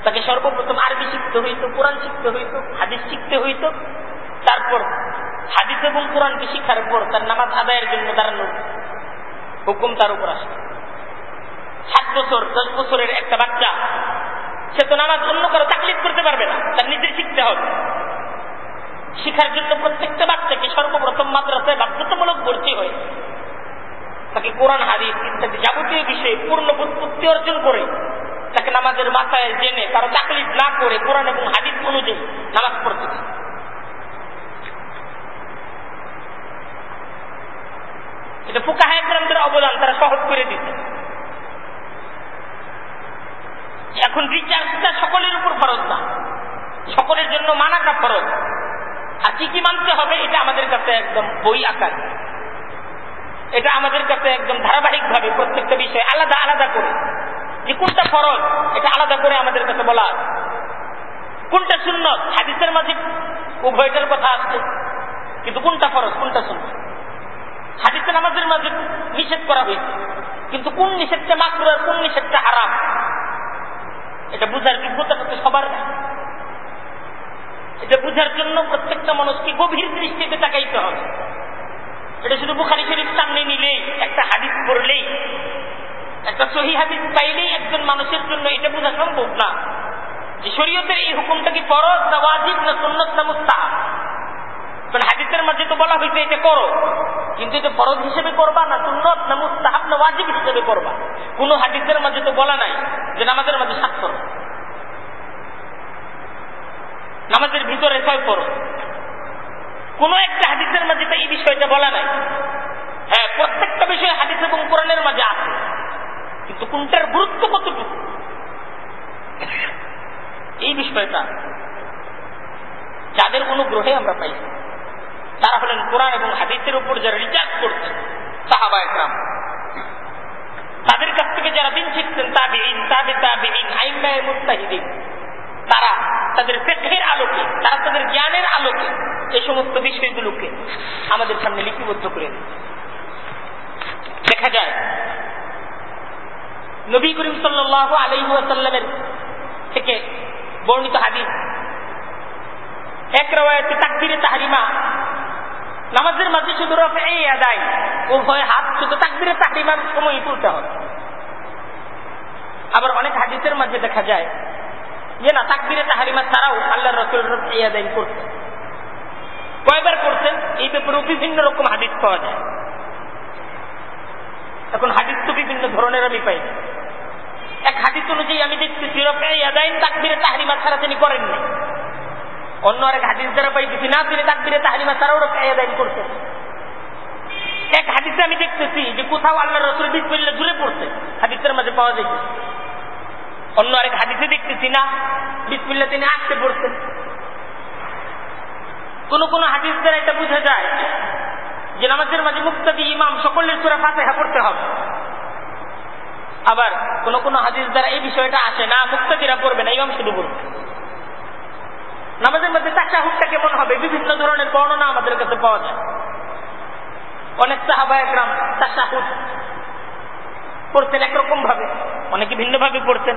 তাকে সর্বপ্রথম আরবি শিখতে হইত, কোরআন শিখতে হইত, হাদিস শিখতে হইত। তারপর হাদিস এবং কোরআনকে শিখার পর তার নামাজ আদায়ের জন্য দাঁড়ানো হুকুম তার উপর আসে। সাত বছর, দশ বছরের একটা বাচ্চা, সে তো নামাজ অন্য কারও তাকলিফ করতে পারবে না, তার নিজে শিখতে হবে। শিখার জন্য প্রত্যেকটা বাচ্চাকে সর্বপ্রথম মাদ্রাসায় বাধ্যতামূলক ভর্তি হয়ে তাকে কোরআন, হাদিস ইত্যাদি যাবতীয় বিষয়ে পূর্ণ বুদ্ধি অর্জন করে, তাকে নামাজের মাথায় জেনে, কারও তাকলিফ না করে কোরআন এবং হাদিস অনুযায়ী নামাজ পড়তে এটা ফুকাহা একরামদের অবদান, তারা সহজ করে দিতে এখন রিচার্জটা সকলের উপর ফরজ না। সকলের জন্য মানাটা ফরজ। আর কি কি মানতে হবে, এটা আমাদের কাছে একদম বই আকার। এটা আমাদের কাছে একদম ধারাবাহিক ভাবে প্রত্যেকটা বিষয় আলাদা আলাদা করে। যে কোনটা ফরজ এটা আলাদা করে আমাদের কাছে বলা আছে। কোনটা শূন্য হাদিসের মাঝে উভয়টার কথা আসছে। কিন্তু কোনটা ফরজ, কোনটা শূন্য হাদিসে নামাজের মাঝে নিষেধ করা হয়েছে। কিন্তু কোন নিষেধটা মাত্র আর কোন নিষেধটা হারাম? এটা বুঝার যোগ্যতা করতে সবার এটা বুঝার জন্য প্রত্যেকটা মানুষকে গভীর দৃষ্টিতে তাকাইতে হবে। এটা শুধু বুখারি শরীফ সামনে নিলেই একটা হাদিস পড়লেই, একটা সহি হাদিস পাইলেই একজন মানুষের জন্য এটা বোঝা সম্ভব না। যে শরীয়তের এই হুকুমটা কি ফরজ না ওয়াজিব না সুন্নত না মুস্তাহাব? হাদিসের মাঝে তো বলা হয়েছে এটা করো, কিন্তু এটা ফরজ হিসেবে করবা না সুন্নত না মুস্তাহাব না ওয়াজিব হিসেবে করবা? কোন হাদিসের মাঝে তো বলা নাই যে নামাজের মাঝে সাত ফরজ নামাজের ভিতরে ছয় ফরজ কোন একটা হাদিসের মাঝে এই বিষয়টা বলা নাই। হ্যাঁ প্রত্যেকটা বিষয় হাদিস এবং কোরআনের মাঝে আছে। কিন্তু কোনটার গুরুত্ব কতটুকু? এই বিষয়টা যাদের অনুগ্রহে আমরা পাই। তারা হলেন কোরআন এবং হাদিসের উপর যারা রিচার্জ করছেন, সাহাবা একরাম। তাদের কাছ থেকে যারা দিন শিখছেন তাবে তাবিহীন আইমায় মুস্তাহিদিন তারা তাদের পেটের আলোকে, তারা তাদের জ্ঞানের আলোকে, এই সমস্ত বিষয়গুলোকে আমাদের সামনে লিপিবদ্ধ করে দেখা যায়, নবী করিম সাল্লাহ আলহিহাসাল্লামের থেকে বর্ণিত হাদিস, এক রয়েছে তাকদিরে তাহারিমা, নামাজের মাঝে শুধু রফে এই আদায় উভয় হাত শুধু তাকদিরে তাহারিমার সময় তুলতে হবে আবার অনেক হাদিসের মাঝে দেখা যায় যে না তাকদিরে তাহারিমা ছাড়াও আল্লাহ রসুল আদায় করতেন কয়বার করতেন এই ব্যাপারে বিভিন্ন রকম হাদিস পাওয়া যায়। এখন হাদিস তো বিভিন্ন ধরনের আমি পাই এক হাদিস অনুযায়ী আমি দেখতেছি এই আদায় তাহারিমা ছাড়া তিনি করেননি অন্য আরেক হাদিস দ্বারা পাইতেছি, না, তিনি তাকবিরে তাহারিমা তারাও আদায় করতেন এক হাদিসে আমি দেখতেছি যে কোথাও আল্লাহ রসুল বিসমিল্লা জুড়ে পড়ছে। হাদিসের মাঝে পাওয়া যাইছে অন্য আরেক হাদিসে দেখতেছি না। বিসমিল্লা তিনি আসতে পড়ছেন। কোন কোন হাদিস দ্বারা এটা বোঝা যায় যে নামাজের মাঝে মুক্তাদি ইমাম সকলের সুরা ফাতেহা পড়তে হবে। আবার কোন কোন হাদিস দ্বারা এই বিষয়টা আসে না, মুক্তাদিরা পড়বে না, ইমাম শুধু পড়বে। নামাজের মধ্যে তাশাহুদটা কেমন হবে? বিভিন্ন ধরনের বর্ণনা আমাদের কাছে পাওয়া যায়। অনেক সাহাবা একরাম তাশাহুদ পড়তেন একরকম ভাবে। অনেকে ভিন্ন ভাবে পড়তেন।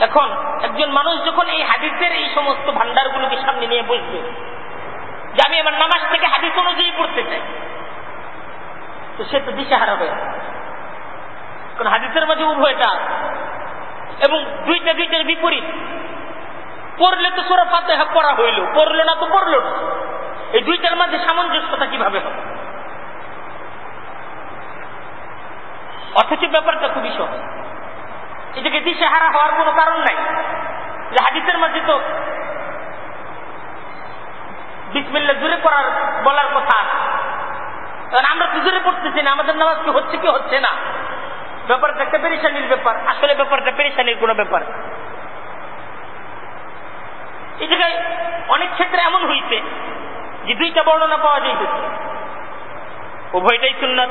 এখন একজন মানুষ যখন এই হাদিসের এই সমস্ত ভান্ডারগুলোকে সামনে নিয়ে বসবে, যে আমি আমার নামাজ থেকে হাদিস অনুযায়ী পড়তে চাই, তো সে তো দিশাহারা হয়ে কারণ হাদিসের মাঝে উভয়টা এবং দুইটা দুইটার বিপরীত। পড়লে তো সোরা ফাতেহা পড়া হইল, পড়ল না তো পড়ল না। এই দুইটার মাঝে সামঞ্জস্যতা কীভাবে হবে? অথচ ব্যাপারটা খুবই সহজ। এটাকে দিশেহারা হওয়ার কোনো কারণ নাই। যে হাদিসের মাঝে তো বিসমিল্লা জুড়ে পড়ার বলার কথা কারণ আমরা তো জুড়ে পড়তেছি না, আমাদের নামাজ কি হচ্ছে কি হচ্ছে না? ব্যাপারটা একটা পেরেশানির ব্যাপার, আসলে ব্যাপারটা পেরেশানির কোনো ব্যাপার। জায়গায় অনেক ক্ষেত্রে এমন হইছে যে দুইটা বর্ণনা পাওয়া যাইতেছে। উভয়টাই সুন্নত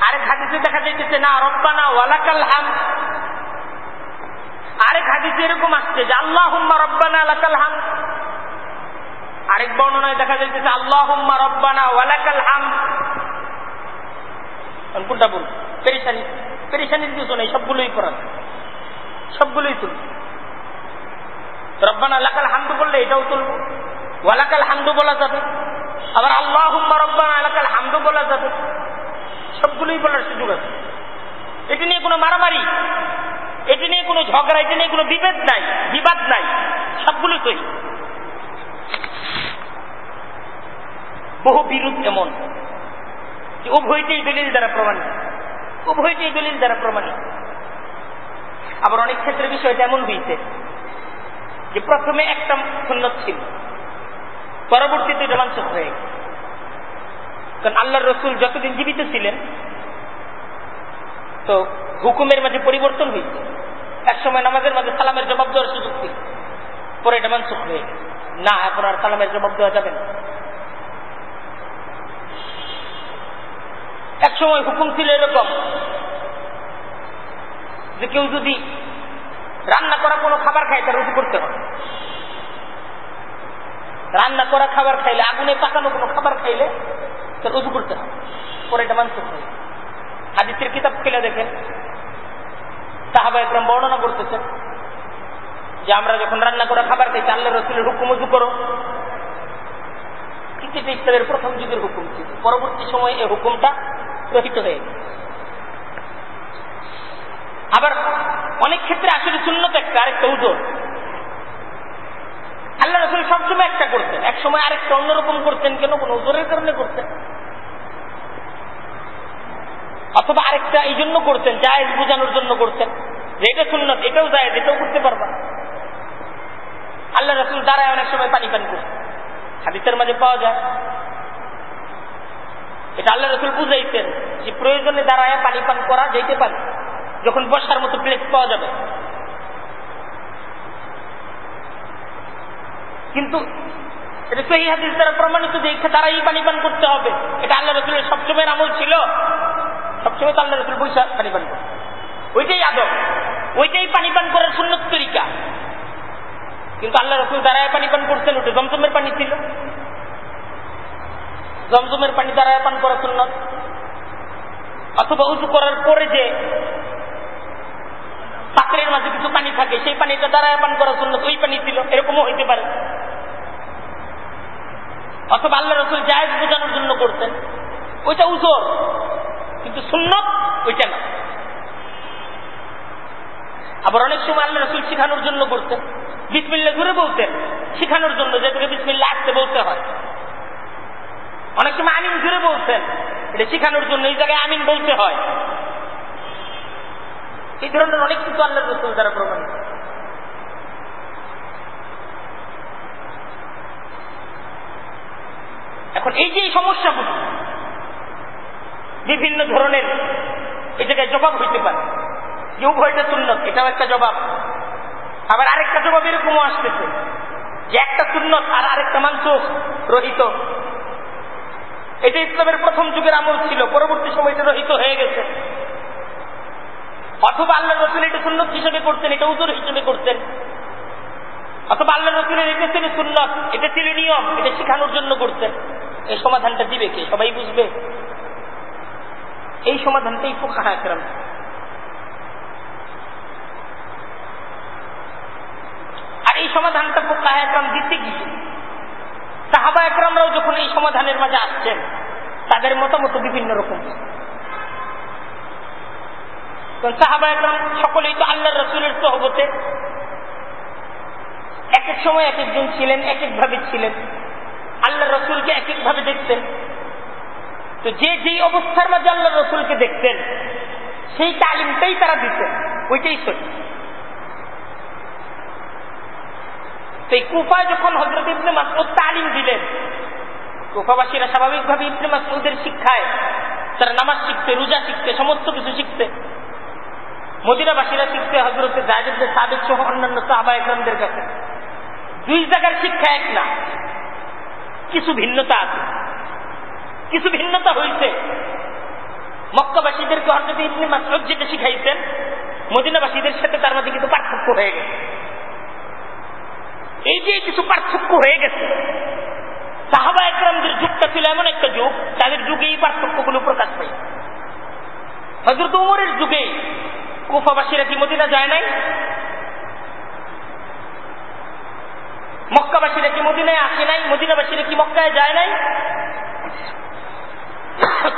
আরেক হাদিসে দেখা যাইতেছে, না, রব্বানা ওয়ালাকাল হাম আরেক হাদিসে এরকম আসছে যে আল্লাহ হুম্মা রব্বানা এলাকাল হাম আরেক বর্ণনায় দেখা যাইতেছে আল্লাহ হুম্মা রব্বানা ওয়ালাকাল হাম কোনটা বল পেরিসানি পেরিসানির কিছু নেই, সবগুলোই করার সবগুলোই তুলব। রব্বানা লাকাল হামদু বললে এটাও তুলব। ওয়ালাকাল হামদু বলা যাবে। আবার আল্লাহ হুম্মা রব্বানা এলাকাল হামদু বলা যাবে। সবগুলোই বলার সুযোগ আছে। এটি নিয়ে কোনো মারামারি, এটি নিয়ে কোনো ঝগড়া, এটি নিয়ে কোনো বিভেদ নাই, বিবাদ নাই, সবগুলোই তৈরি। বহু বিরোধ এমন যে উভয়টাই দলিল দ্বারা প্রমাণিত উভয়টাই দলিল দ্বারা প্রমাণিত। আবার অনেক ক্ষেত্রে বিষয়টা এমন হয়েছে যে প্রথমে একটা সুন্নত ছিল, পরবর্তীতে এটা হয়ে গেছে। কারণ আল্লাহ রসুল যতদিন জীবিত ছিলেন, তো হুকুমের মাঝে পরিবর্তন হয়েছে। এক সময় নামাজের মাঝে সালামের জবাব দেওয়ার সুযোগ ছিল। পরে এটা মানসুখ হয়ে না, এখন আর সালামের জবাব দেওয়া যাবে না। এক সময় হুকুম ছিল এরকম যে কেউ যদি রান্না করা কোনো খাবার খায়, তার রুজু করতে হবে। রান্না করা খাবার খাইলে, আগুনে পাকানো কোনো খাবার খাইলে তার রুজু করতে হবে। পরে এটা মানসুখ হয় হাদিসের কিতাব খুলে দেখেন। সাহাবা একরম বর্ণনা করতেছেন যে আমরা যখন রান্না করা খাবার খাইছি আল্লাহ রসুলের হুকুম উজু করো। এটা ইসলামের প্রথম যুগের হুকুম ছিল। পরবর্তী সময়ে এই হুকুমটা রহিত হয়ে গেছে। আবার অনেক ক্ষেত্রে আসলে শূন্যত একটা আরেকটা উজোর আল্লাহ রসুল সবসময় একটা করতেন। এক সময় আরেকটা অন্যরকম করতেন কেন? কোন উজোরের কারণে করতেন। অথবা আরেকটা এই জন্য করতেন, জায়েজ বোঝানোর জন্য করতেন। যে এটা সুন্নত, এটাও জায়েজ, এটাও করতে পারবা আল্লাহ রসুল দ্বারায় অনেক সময় পানি পান করতেন। হাদিসের মাঝে পাওয়া যায়। এটা আল্লাহ রসুল বুঝাইতেন যে প্রয়োজনে দাঁড়ায় পানি পান করা যেতে পারে। যখন বসার মতো প্লেস পাওয়া যাবে। কিন্তু এটা সেই হাদিস দ্বারা প্রমাণিত যে ইচ্ছা তারাই পানি পান করতে হবে। এটা আল্লাহ রসুলের সবসময় আমল ছিল। সবসময় তো আল্লাহ রসুল পয়সা পানি পান করতে ওইটাই আদব। ওইটাই পানি পান করার সুন্নত তরিকা। কিন্তু আল্লাহ রসুল দাঁড়ায় পানি পান করতেন, ওটা জমজমের পানি ছিল। জমজমের পানি দাঁড়ায় পান করা সুন্নত। অথবা উঁচু করার পরে যে পাত্রের মাঝে কিছু পানি থাকে, সেই পানিটা দাঁড়ায় পান করা সুন্নত, ওই পানি ছিল। এরকমও হইতে পারে। অথবা আল্লাহ রসুল জায়েজ বোঝানোর জন্য করতেন। ওইটা উজোর, কিন্তু সুন্নত ওইটা না। আবার অনেক সময় আল্লাহ রসুল শিখানোর জন্য করতেন। বিসমিল্লা ঘুরে বলতেন, শিখানোর জন্য যেটাকে বিসমিল্লা আসতে বলতে হয়। অনেক সময় আমিন ঘুরে বলতেন, এটা শিখানোর জন্য এই জায়গায় আমিন বলতে হয়। এই ধরনের অনেক কিছু আল্লাহ রসুল দ্বারা প্রমাণিত। এখন এই যে সমস্যাগুলো, বিভিন্ন ধরনের এটাকে জবাব হইতে পারে। যে উভয়টা সুন্নত, এটাও একটা জবাব। আবার আরেকটা জবাব এরকমও আসতেছে যে একটা সুন্নত আর আরেকটা মাংস রহিত। এটা ইসলামের প্রথম যুগের আমল ছিল, পরবর্তী সময় এটা রহিত হয়ে গেছে। অথবা আল্লাহ রসুল এটা সুন্নত হিসেবে করতেন, এটা উজুর হিসেবে করতেন। অথবা আল্লাহ রসুলের এটা ছিল সুন্নত, এটা ছিল নিয়ম, এটা শেখানোর জন্য করতেন। এই সমাধানটা দিবে কে? সবাই বুঝবে? এই সমাধানটাই ফুকাহা একরাম। আর এই সমাধানটা ফুকাহা দিতে গিয়ে সাহাবা যখন এই সমাধানের মাঝে আসছেন, তাদের মতামত বিভিন্ন রকম। সাহাবা একরাম সকলেই তো আল্লাহ রসুলের সহবতে। এক এক সময় এক একজন ছিলেন, এক একভাবে ছিলেন। আল্লাহ রসুলকে এক একভাবে দেখতেন। তো যে যেই অবস্থার মাঝে আল্লাহ রসুলকে দেখতেন, সেই তালিমটাই তারা দিতেন। ওইটাই সত্যি। সেই কুফায় যখন হজরত ইবনে মাসুদ তালিম দিলেন, কুফাবাসীরা স্বাভাবিকভাবে ইবনে মাসুদের শিক্ষায়, তারা নামাজ শিখতে, রোজা শিখতে, সমস্ত কিছু শিখতে। মদিনাবাসীরা শিখতে হজরতে জাহিদের সাবেক সহ অন্যান্য সাহাবা একরামদের কাছে। দুই জায়গার শিক্ষা এক না। কিছু ভিন্নতা আছে। কিছু ভিন্নতা হয়েছে মক্কাবাসীদেরকে হজরত ইবনে মাসুদ যেটা শিখাইতেন, মদিনাবাসীদের সাথে তার মধ্যে কিন্তু পার্থক্য হয়ে গেছে। এই যে কিছু পার্থক্য হয়ে গেছে, সাহাবা একরামদের যুগটা ছিল এমন একটা যুগ, তাদের যুগে এই পার্থক্যগুলো প্রকাশ পাই হজরত উমরের যুগে কুফাবাসীরা কি মদিনা যায় নাই? মক্কাবাসীরা কি মদিনায় আসে নাই? মদিনাবাসীরা কি মক্কায় যায় নাই?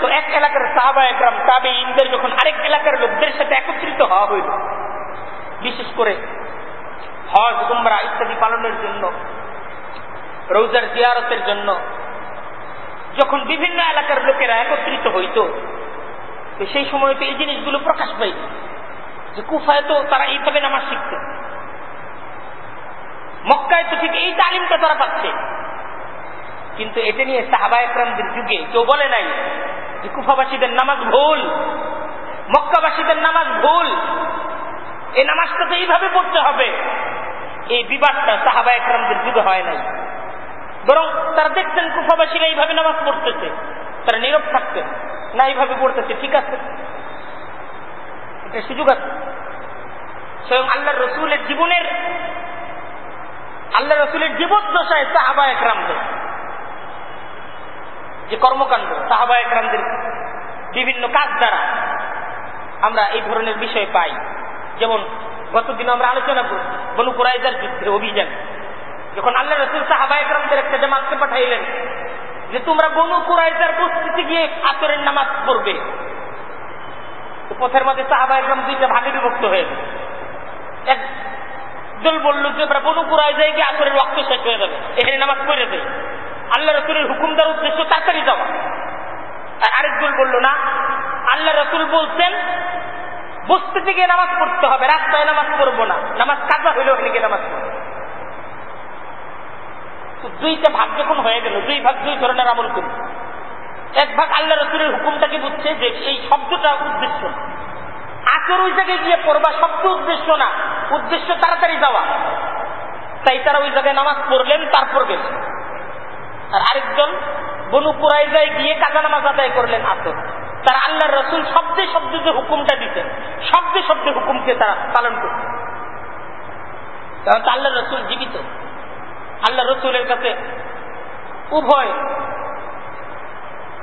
তো এক এলাকার সাহাবা একরাম তাবে ইন্দের যখন আরেক এলাকার লোকদের সাথে একত্রিত হওয়া হইল, বিশেষ করে হজ, উমরা ইত্যাদি পালনের জন্য, রৌজার জিয়ারতের জন্য, যখন বিভিন্ন এলাকার লোকেরা একত্রিত হইত সেই সময় তো এই জিনিসগুলো প্রকাশ পাই যে কুফায় তো তারা এইভাবে নামাজ শিখত। মক্কায় তো ঠিক এই তালিমটা তারা পাচ্ছে। কিন্তু এটা নিয়ে সাহাবা একরামদের যুগে কেউ বলে নাই যে কুফাবাসীদের নামাজ ভুল, মক্কাবাসীদের নামাজ ভুল। এই নামাজটা তো এইভাবে পড়তে হবে। এই বিবাদটা সাহাবা একরামদের যুগে হয় নাই। বরং তারা দেখতেন কুফাবাসীরা এইভাবে নামাজ পড়তেছে, তারা নীরব থাকতেন, না এইভাবে পড়তেছে, ঠিক আছে। এটা সুযোগ আছে। স্বয়ং আল্লাহ রসুলের জীবনের আল্লাহ রসুলের জীবদ্দশায় সাহাবা একরামদের। যে কর্মকাণ্ড, সাহাবা একরামদের বিভিন্ন কাজ দ্বারা আমরা এই ধরনের বিষয় পাই। যেমন গতদিন আমরা আলোচনা করি বনু কুরাইজার যুদ্ধের অভিযান। যখন আল্লাহ রসুল সাহাবা একরামদের একটা জামাতকে পাঠাইলেন, যে তোমরা বনু কুরাইজার গিয়ে আসরের নামাজ পড়বে। পথের মধ্যে সাহাবা একরাম দুইটা ভাগে বিভক্ত হয়ে যে গিয়ে আসরের রক্ত শেষ হয়ে যাবে। এখানে নামাজ পড়ে আল্লাহ রসুলের হুকুম দেওয়ার উদ্দেশ্য তাড়াতাড়ি যাওয়া। আর আরেক দল বলল, না, আল্লাহ রসুল বলছেন, বস্তি থেকে নামাজ পড়তে হবে, রাস্তায় নামাজ পড়ব না। নামাজ কাজা হইলে ওখানে গিয়ে নামাজ পড়ব। দুইটা ভাগ যখন হয়ে গেল, দুই ভাগ দুই ধরনের আমল করি। এক ভাগ আল্লাহ রসুলের হুকুমটাকে বুঝছে? যে এই শব্দটা উদ্দেশ্য। আসর ওই জায়গায় গিয়ে পড়বা শব্দ উদ্দেশ্য না। উদ্দেশ্য তাড়াতাড়ি যাওয়া। তাই তারা ওই জায়গায় নামাজ পড়লেন, তারপর গেলেন আর আরেকজন বনু কুরাইজায় গিয়ে কাজা নামাজ আদায় করলেন আসর তারা আল্লাহ রসুল শব্দে শব্দে যে হুকুমটা দিতেন, শব্দে শব্দে হুকুমকে তারা পালন করত। কারণ আল্লাহ রসুল জীবিত। আল্লাহ রসুলের কাছে উভয়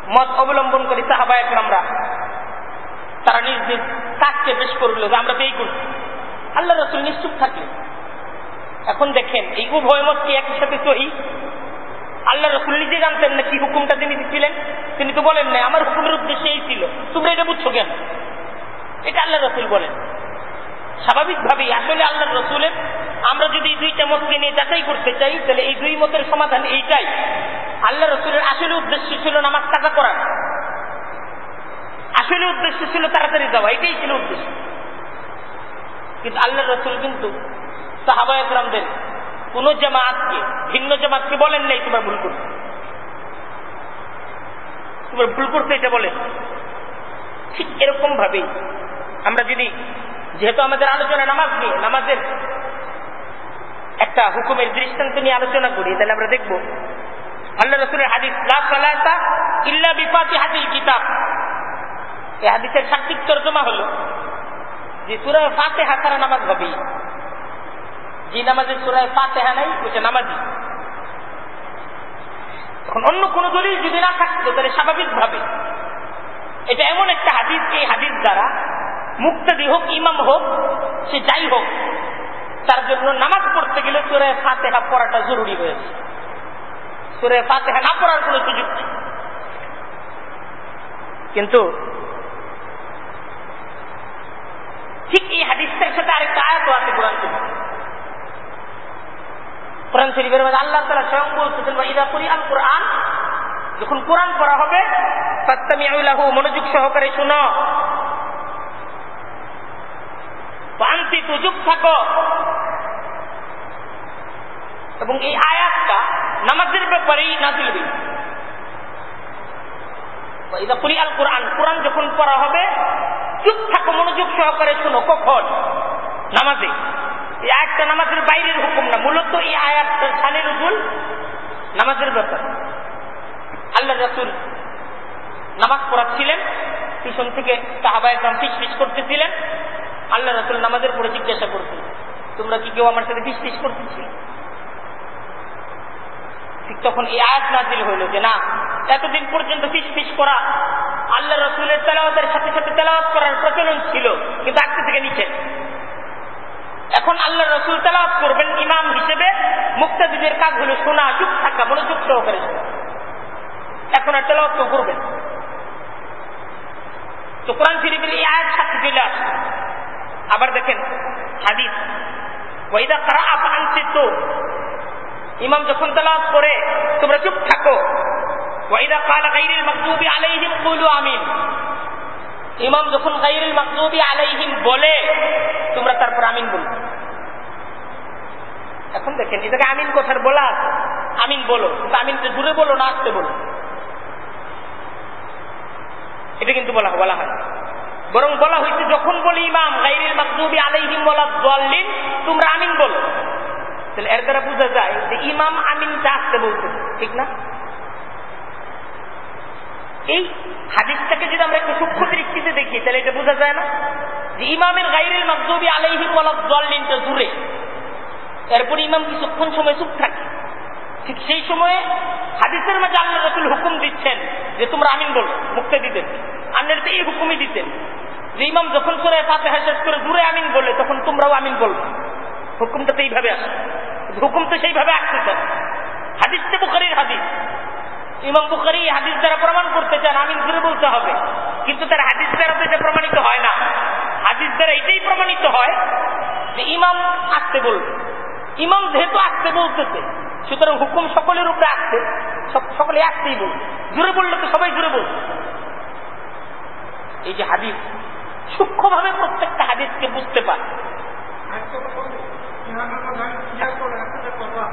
মত অবলম্বন করি সাহাবা আমরা তারা নিজ নিজ কাজকে পেশ করল যে আমরা তো এই করছি আল্লাহ রসুল নিশ্চুপ থাকলেন। এখন দেখেন, এই উভয় মত কি একই সাথে সহি। আল্লাহ রসুল নিজে জানতেন না কি হুকুমটা তিনি দিচ্ছিলেন তিনি তো বলেন না আমার হুকুমের উদ্দেশ্য এই ছিল। তোমরা এটা বুঝছ কেন? এটা আল্লাহ রসুল বলেন। স্বাভাবিকভাবেই আসলে আল্লাহ রসুলের আমরা যদি এই দুইটা মতকে নিয়ে যাচাই করতে চাই, তাহলে এই দুই মতের সমাধান এইটাই। আল্লাহ রসুলের আসলে উদ্দেশ্য ছিল নামাজ কাজা করা। আসলে উদ্দেশ্য ছিল তাড়াতাড়ি যাওয়া, এটাই ছিল উদ্দেশ্য। কিন্তু আল্লাহ রসুল কিন্তু সাহাবা একরামদের কোন জামাতকে, ভিন্ন জামাতকে বলেন নাই তোমরা ভুল করতে। তোমরা ভুল করতে এটা বলেন। ঠিক এরকম ভাবেই আমরা যদি, যেহেতু আমাদের আলোচনা নামাজ নিয়ে, নামাজের একটা হুকুমের দৃষ্টান্ত নিয়ে আলোচনা করি, তাহলে আমরা দেখব, আল্লাহ রসুলের হাদিস ইল্লা বিপাতি হাদিল কিতাব। এই হাদিসের শাব্দিক তর্জমা হল যে সুরায় ফাতেহা তারা নামাজ হবেই। যে নামাজের সুরায় ফাতেহা নাই, ওইটা নামাজি তখন অন্য কোন দলিল যদি না থাকতো, তাহলে স্বাভাবিকভাবে এটা এমন একটা হাদিস এই হাদিস দ্বারা মুক্তাদি হোক, ইমাম হোক, সে যাই হোক, তার জন্য নামাজ পড়তে গেলে সুরে ফাতেহা পড়াটা জরুরি হয়েছে। সুরে ফাতেহা না পড়ার কোন সুযোগ কিন্তু ঠিক এই হাদিসটার সাথে আরেকটা আয়াত আছে কোরআন শরীফ। কোরআন শরীফের মধ্যে আল্লাহ তালা স্বয়ং বলতেছেন বা ইদা করি আল কোরআন যখন কোরআন পড়া হবে ফাত্তামিউলাহু মনোযোগ সহকারে শুনো। পান্তি চুপ থাকো। এবং এই আয়াতটা নামাজের ব্যাপারেই নাজিল হইল। এটা পুরি আল কোরআন কোরআন যখন পড়া হবে চুপ থাকো, মনোযোগ সহকারে শুনো, কখন? নামাজে। এই আয়াতটা নামাজের বাইরের হুকুম না, মূলত এই আয়াতটা সানি রসুল নামাজের ব্যাপার। আল্লাহ রাসুল নামাজ পড়াচ্ছিলেন, পিছন থেকে সাহাবায় কাম ফিস করতেছিলেন। আল্লাহ রাসুল নামাজের পরে জিজ্ঞাসা করতেন তোমরা কি কেউ আমার সাথে ফিস করতেছিলে? ঠিক তখন এই আয়াত নাজিল হইল যে না, এতদিন পর্যন্ত ফিস ফিস করা আল্লাহ রসুলের তেলাওয়াতের সাথে সাথে তেলাওয়াত করার প্রচলন ছিল, কিন্তু আজকে থেকে নিচে এখন আল্লাহ রসুল তেলাওয়াত করবেন ইমাম হিসেবে, মুক্তাদিদের কাজ হলো শোনা, চুপ থাকা, মনোযোগ সহকারে এখন আর তেলাওয়াত কেউ করবেন। তো কোরআন শরীফের এই আয়াত সাথে চলে আসে। আবার দেখেন হাদিস ওইদা কারা আপানছে তো ইমাম যখন তেলাওয়াত করে, তোমরা চুপ থাকো। ওয়াইদা কালা গাইরিল মাকদুবি আলাইহিম কুলু আমিন। ইমাম যখন মাকদুবি আলাইহিম বলে, তোমরা তারপর আমিন এখন দেখেন এটাকে আমিন কথার বলা আমিন বলো আমিনকে দূরে বলো, না আসতে বলো। এটা কিন্তু বলা বলা হয় বরং বলা হয়েছে, যখন বলি ইমাম গাইরিল মাকদুবি আলাইহিম বলা দলিন তোমরা আমিন বলো। তাহলে এর দ্বারা বোঝা যায় যে ইমাম আমিনটা আসতে বলছে, ঠিক না? এই হাদিসটাকে যদি আমরা একটু সূক্ষ্ম দৃষ্টিতে দেখি, তাহলে এটা বোঝা যায় না যে ইমামের গাইরের মাকদবি আলাইহিম বলা দলিনটা দূরে। এরপর ইমাম কিছুক্ষণ সময় চুপ থাকে। ঠিক সেই সময়ে হাদিসের মাঝে আল্লাহ রসুল হুকুম দিচ্ছেন যে তোমরা আমিন বলো, মুক্তি দিতেন। আন্নের তো এই হুকুমই দিতেন। যে ইমাম যখন করে ফাতে শেষ করে দূরে আমিন বলে, তখন তোমরাও আমিন বলব। হুকুমটা তো এইভাবে আসে। হুকুম তো সেইভাবে আসতেছে হাদিস তো বুখারির হাদিস। ইমাম বুখারি হাদিস দ্বারা প্রমাণ করতে চান, আমিন ঘুরে বলতে হবে। কিন্তু তার হাদিস দ্বারা তো এটা প্রমাণিত হয় না। হাদিস দ্বারা এটাই প্রমাণিত হয় যে ইমাম আসতে বলবে। ইমাম যেহেতু আসতে বলতেছে, সুতরাং হুকুম সকলের উপরে আসছে সকলে আসতেই বলবে। জুড়ে বললে তো সবাই জুড়ে বলবে। এই যে হাদিস, সূক্ষ্মভাবে প্রত্যেকটা হাদিসকে বুঝতে পারে।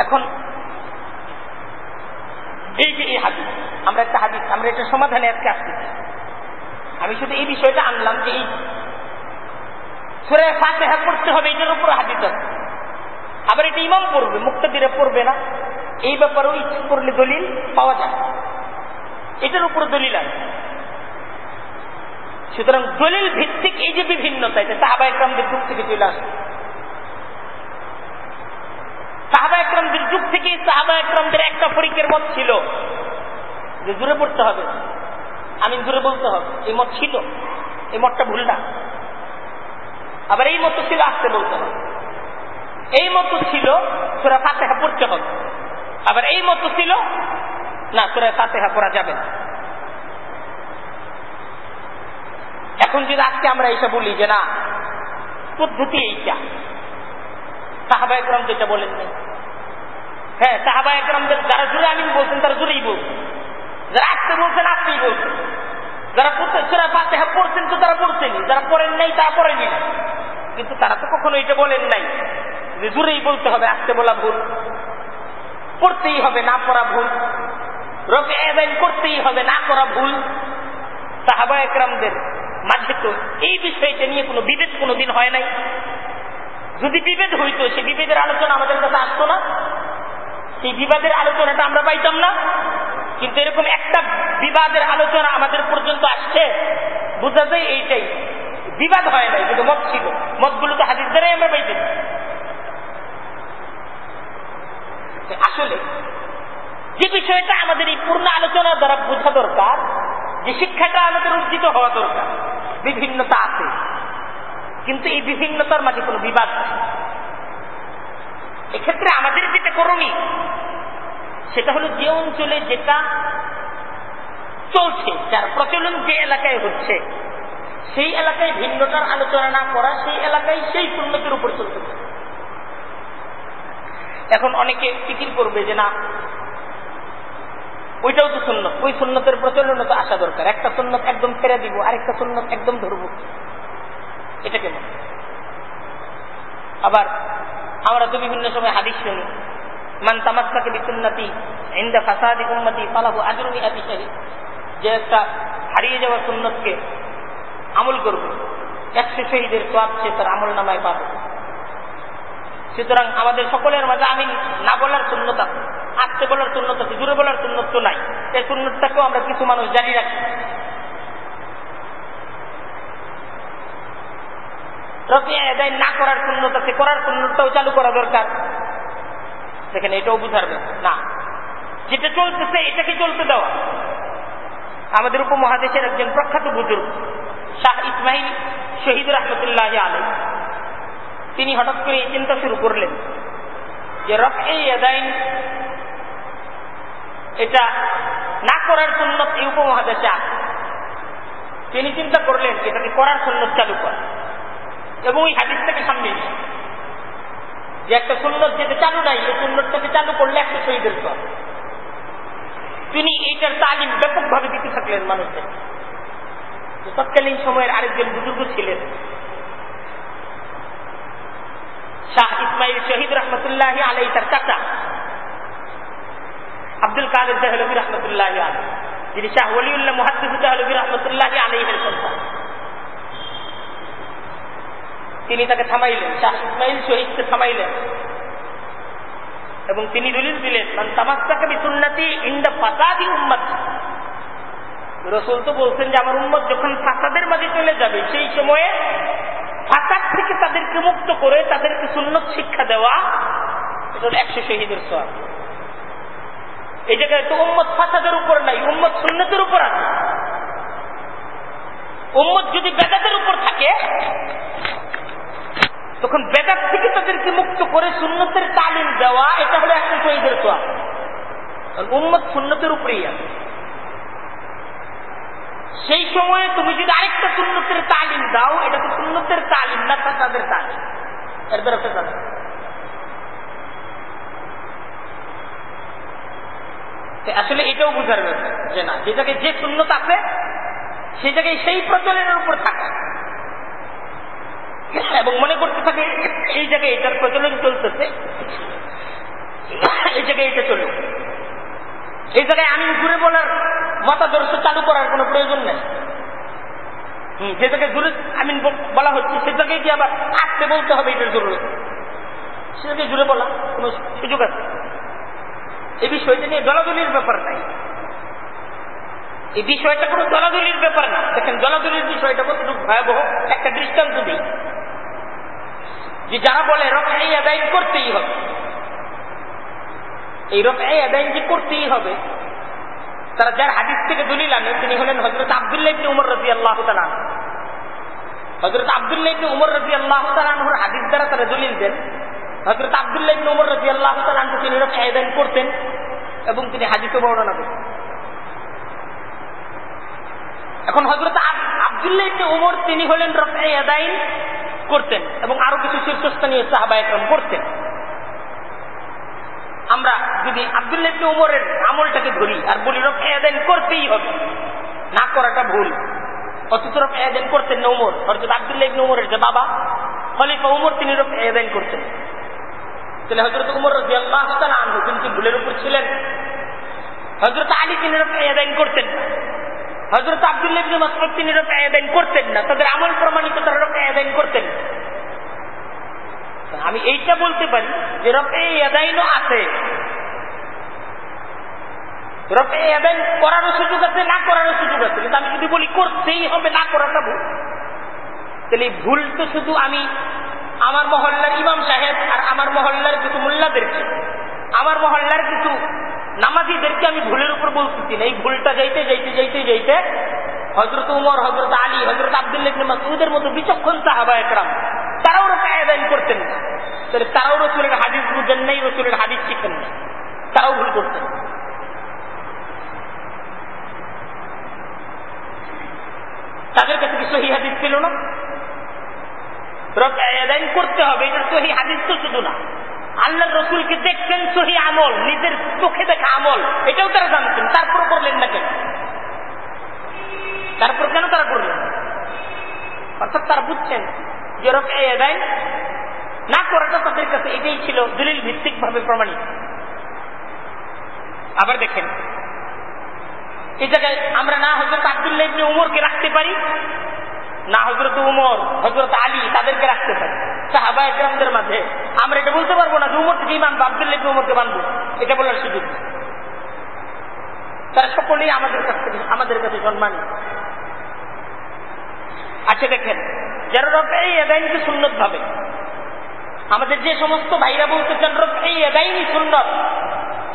এখন, এই যে এই হাদিস, আমরা একটা হাদিস, আমরা এটা সমাধানে আজকে আসতেছি আমি শুধু এই বিষয়টা আনলাম যে এই সুরে ফাতেহা পড়তে হবে এটার উপর হাদিস আছে। আবার এটা ইমাম পড়বে, মুক্তাদিরা পড়বে না। এই ব্যাপারেও ইচ্ছে করলে দলিল পাওয়া যায়। এটার উপর দলিল আছে। সুতরাং দলিল ভিত্তিক এই যে বিভিন্নতা, এটা সাহাবা একরামদের যুগ থেকে চলে আসে। সাহাবা একরামদের যুগ থেকে সাহাবা একরামদের একটা ফরিকের মত ছিল যে দূরে পড়তে হবে। আমি দূরে বলতে হবে। এই মত ছিল। এই মতটা ভুল না। আবার এই মত ছিল আসতে বলতে হবে। এই মত ছিল তোরা ফাতেহা পড়তে হবে। আবার এই মতো ছিল, না তোরা ফাতেহা পড়া যাবে না। এখন যদি আজকে আমরা এইটা বলি যে না, পদ্ধতি এইটা। সাহাবা একরাম যেটা বলেন হ্যাঁ সাহাবা একরামদের যারা জুড়ে আমিন বলছেন, তারা জুড়েই বলছেন। যারা আসতে বলছেন, আসতেই বলছেন। যারা সুরা ফাতেহা পড়ছেন তো তারা পড়ছেনি যারা পড়েন নাই, তারা পড়েনি না। কিন্তু তারা তো কখনো এটা বলেন নাই যে জোরেই বলতে হবে, আসতে বলা ভুল। পড়তেই হবে, না পড়া ভুল। রফে আদায় করতেই হবে, না করা ভুল। সাহাবা একরামদের মাঝে তো এই বিষয়টা নিয়ে কোনো বিভেদ কোনোদিন হয় নাই। যদি বিভেদ হইতো, সেই বিভেদের আলোচনা আমাদের কাছে আসতো না। সেই বিবাদের আলোচনাটা আমরা পাইতাম না। কিন্তু এরকম একটা বিবাদের আলোচনা আমাদের পর্যন্ত আসছে। বোঝা যায় এইটাই। বিবাদ হয় নাই কিন্তু মত ছিল। মতগুলো তো হাদিস দ্বারাই আমরা পাইতেছি। আসলে যে বিষয়টা আমাদের এই পূর্ণ আলোচনা দ্বারা বোঝা দরকার, যে শিক্ষাটা আমাদের অর্জিত হওয়া দরকার, বিভিন্নতা আছে। কিন্তু এই বিভিন্নতার মাঝে কোনো বিবাদ নেই। এক্ষেত্রে আমাদের যেটা করণীয়, সেটা হলো যে অঞ্চলে যেটা চলছে, যার প্রচলন যে এলাকায় হচ্ছে, সেই এলাকায় ভিন্নতার আলোচনা না করা সেই এলাকায় সেই সুন্নতের উপর চলতে এখন অনেকে ফিকির করবে যে না, ওইটাও তো সুন্নত, ওই সুন্নতের প্রচলনে তো আসা দরকার। একটা সুন্নত একদম ফেরে দিব, আরেকটা সুন্নত একদম ধরবো। এটা কেমন? আবার আমরা তো বিভিন্ন সময় হাদিস শুনি, মান তামাক্কাকে বিসুন্নতি ইন্দা ফাসাদি উম্মতি ফালাহু আজরুনি আতি শাহিদ যে একটা হারিয়ে যাওয়া সুন্নতকে আমল করবে, একশো শহীদের সোয়াব সে তার আমল নামায় পাবে। সুতরাং আমাদের সকলের মাঝে আমি না বলার শূন্যতা আসতে বলার শূন্যতা দূরে বলার শূন্যত নাই। এই শূন্যতাকেও আমরা কিছু মানুষ জারি রাখি। রফিয়া না করার করার চালু করা দরকার। দেখেন, এটাও না। যেটা চলতেছে, এটাকে চলতে আমাদের উপমহাদেশের একজন প্রখ্যাত বুজুর্গ, শাহ ইসমাইল শহীদ রহমতুল্লাহ আলম তিনি হঠাৎ করে এই চিন্তা শুরু করলেন যে রফ এই আদাইন এটা না করার জন্য এই উপমহাদেশে আছে। তিনি চিন্তা করলেন এটাকে করার জন্য চালু করা। এবং ওই হাদিস থেকে সামনে। যে একটা সুন্নত যেটা চালু নাই, এই সুন্নতটাকে চালু করলে একটা শহীদের সব তিনি এইটার তালিম ব্যাপকভাবে দিতে থাকলেন মানুষদের। তৎকালীন সময়ের আরেকজন বুজুর্গ ছিলেন। শাহ ইসমাইল শহীদ রহমতুল্লাহ আলাই তার চাচা। আব্দুল কাদের জাহলবী রহমতুল্লাহ আলাই যিনি শাহ ওলিউল্লাহ মুহাদ্দিস জাহলবী রহমতুল্লাহ আলাইহের সন্তান। তিনি তাকে থামাইলেন, শাহ ইসমাইল শহীদকে থামাইলেন। এবং তিনি দলিল দিলেন তামাক্কাকে বিসুন্নতি ইন্দা ফাসাদি উম্মত। রসুল তো বলছেন যে, আমার উম্মত যখন ফাসাদের মাঝে চলে যাবে, সেই সময়ে ফাসাদ থেকে তাদেরকে মুক্ত করে তাদেরকে সুন্নত শিক্ষা দেওয়া, এটা একশো শহীদের সব এই জায়গায় তো উম্মত ফাসাদের উপর নাই, উম্মত সুন্নতের উপর আছে। উম্মত যদি বেদাতের উপর থাকে তখন বেদাত থেকে তাদেরকে মুক্ত করে সুন্নতের তালিম দেওয়া, এটা হলো একটা শহীদের সোয়াব উম্মত সুন্নতের উপরেই আছে। সেই সময়ে তুমি যদি আরেকটা সুন্নতের তালিম দাও, এটা তো সুন্নতের তালিম না তাদের তালিম। এর দ্বারা ফেসাদ আসলে এটাও বুঝার ব্যাপার যে না, যে জায়গায় যে সুন্নত আছে, সে জায়গায় সেই প্রচলনের উপর থাকা। এবং মনে করতে থাকে, এই জায়গায় এটার প্রচলন চলতেছে, এই জায়গায় এটা চলবে এই জায়গায় আমি ঘুরে বলার মতাদর্শ চালু করার কোনো প্রয়োজন নেই। যে জায়গায় দূরে আমিন বলা হচ্ছে, সে জায়গায় কি আবার আসতে বলতে হবে, এটার জরুরত সে জায়গায় জুড়ে বলা কোন সুযোগ আছে। এই বিষয়টা নিয়ে দলাদলির ব্যাপার নাই। এই বিষয়টা কোনো দলাদলির ব্যাপার না। দেখেন, দলাদলির বিষয়টা কতটুকু ভয়াবহ, একটা দৃষ্টান্ত দিই। যে যারা বলে রফাই আদায় করতেই হবে। এই রফাই আদায় যে করতেই হবে, তারা যার হাদিস থেকে দলিল আনে, তিনি হলেন হজরত আবদুল্লাহ ইবনে উমর রাজি আল্লাহ তালান হজরত আবদুল্লাহ ইবনে উমর রাজি আল্লাহ তালানহর হাদিস দ্বারা তারা দলিল দেন হজরত আবদুল্লাহ ইবনে উমর রাজি আল্লাহ তালানকে তিনি রফাই আদায় করতেন এবং তিনি হাদিসে বর্ণনা করতেন এখন হজরত আবদুল্লাহ ইবনে উমর তিনি হলেন রফাই আদায় করতেন এবং আরও কিছু শীর্ষস্থানীয় সাহাবা একরম করতেন আমরা যদি আবদুল্লাহ ইবনে উমরের আমলটাকে ধরি আর বলি রফায়াদাইন করতেই হবে। না করাটা ভুল। অথচ রফ এদান করতেন না উমর। হরজত আবদুল্লাহ ইবনে উমরের যে বাবা, খলিফা উমর, তিনি রফ এদান করতেন। তাহলে হজরত উমর রাজি আল্লাহ আনহু কিন্তু ভুলের উপর ছিলেন। হজরত আলী, তিনি রফ এদান করতেন না। হজরত আবদুল্লাহ ইবনে মাসউদ তিনি রফ এদান করতেন না। তাদের আমল প্রমাণিত তারা রফ এদান করতেন আমি এইটা বলতে পারি যে রফে এদাইনও আছে। রফে এদাইন করারও সুযোগ আছে, না করারও সুযোগ আছে। কিন্তু আমি যদি বলি করতেই হবে, না করাটা ভুল। তাহলে ভুল তো শুধু আমি আমার মহল্লার ইমাম সাহেব আর আমার মহল্লার কিছু মোল্লাদেরকে আমার মহল্লার কিছু নামাজিদেরকে আমি ভুলের উপর বলতেছি না। এই ভুলটা যাইতে যাইতে যাইতে যাইতে হজরত উমর হজরত আলী হজরত আবদুল্লাহ মাসুদের মতো বিচক্ষণ সাহাবা একরাম, তারাও আদায় করতেন না। তাহলে তারাও রসুলের হাদিস বুঝেন নাই, রসুলের হাদিস শিখেন না তারাও ভুল করতেন। তাদের কাছে কি সহি হাদিস ছিল না? আদায় করতে হবে, এটা সহি হাদিস তো শুধু না। আল্লাহ রসুলকে দেখতেন সহি আমল, নিজের চোখে দেখা আমল, এটাও তারা জানতেন। তারপর করলেন না কেন? তারপর কেন তারা করলেন? অর্থাৎ তারা বুঝছেন যে না করাটা তাদের কাছে এটাই ছিল দলিল ভিত্তিক ভাবে প্রমাণিত। আবার দেখেন, এই জায়গায় আমরা না হজরত আবদুল্লাহ উমরকে রাখতে পারি না হজরত উমর হজরত আলী তাদেরকে রাখতে পারি। সাহাবা একরামদের মাঝে, আমরা এটা বলতে পারব না যে উমর থেকেই মানবো আবদুল্লাহ উমরকে মানবো। এটা বলার সুযোগ তারা সকলেই আমাদের কাছ থেকে, আমাদের কাছে সম্মান। আচ্ছা দেখেন, যারা রব এই এদাইনকে সুন্নত ভাবে, আমাদের যে সমস্ত ভাইরা বলতে চান রব এই এদাইনই সুন্নত।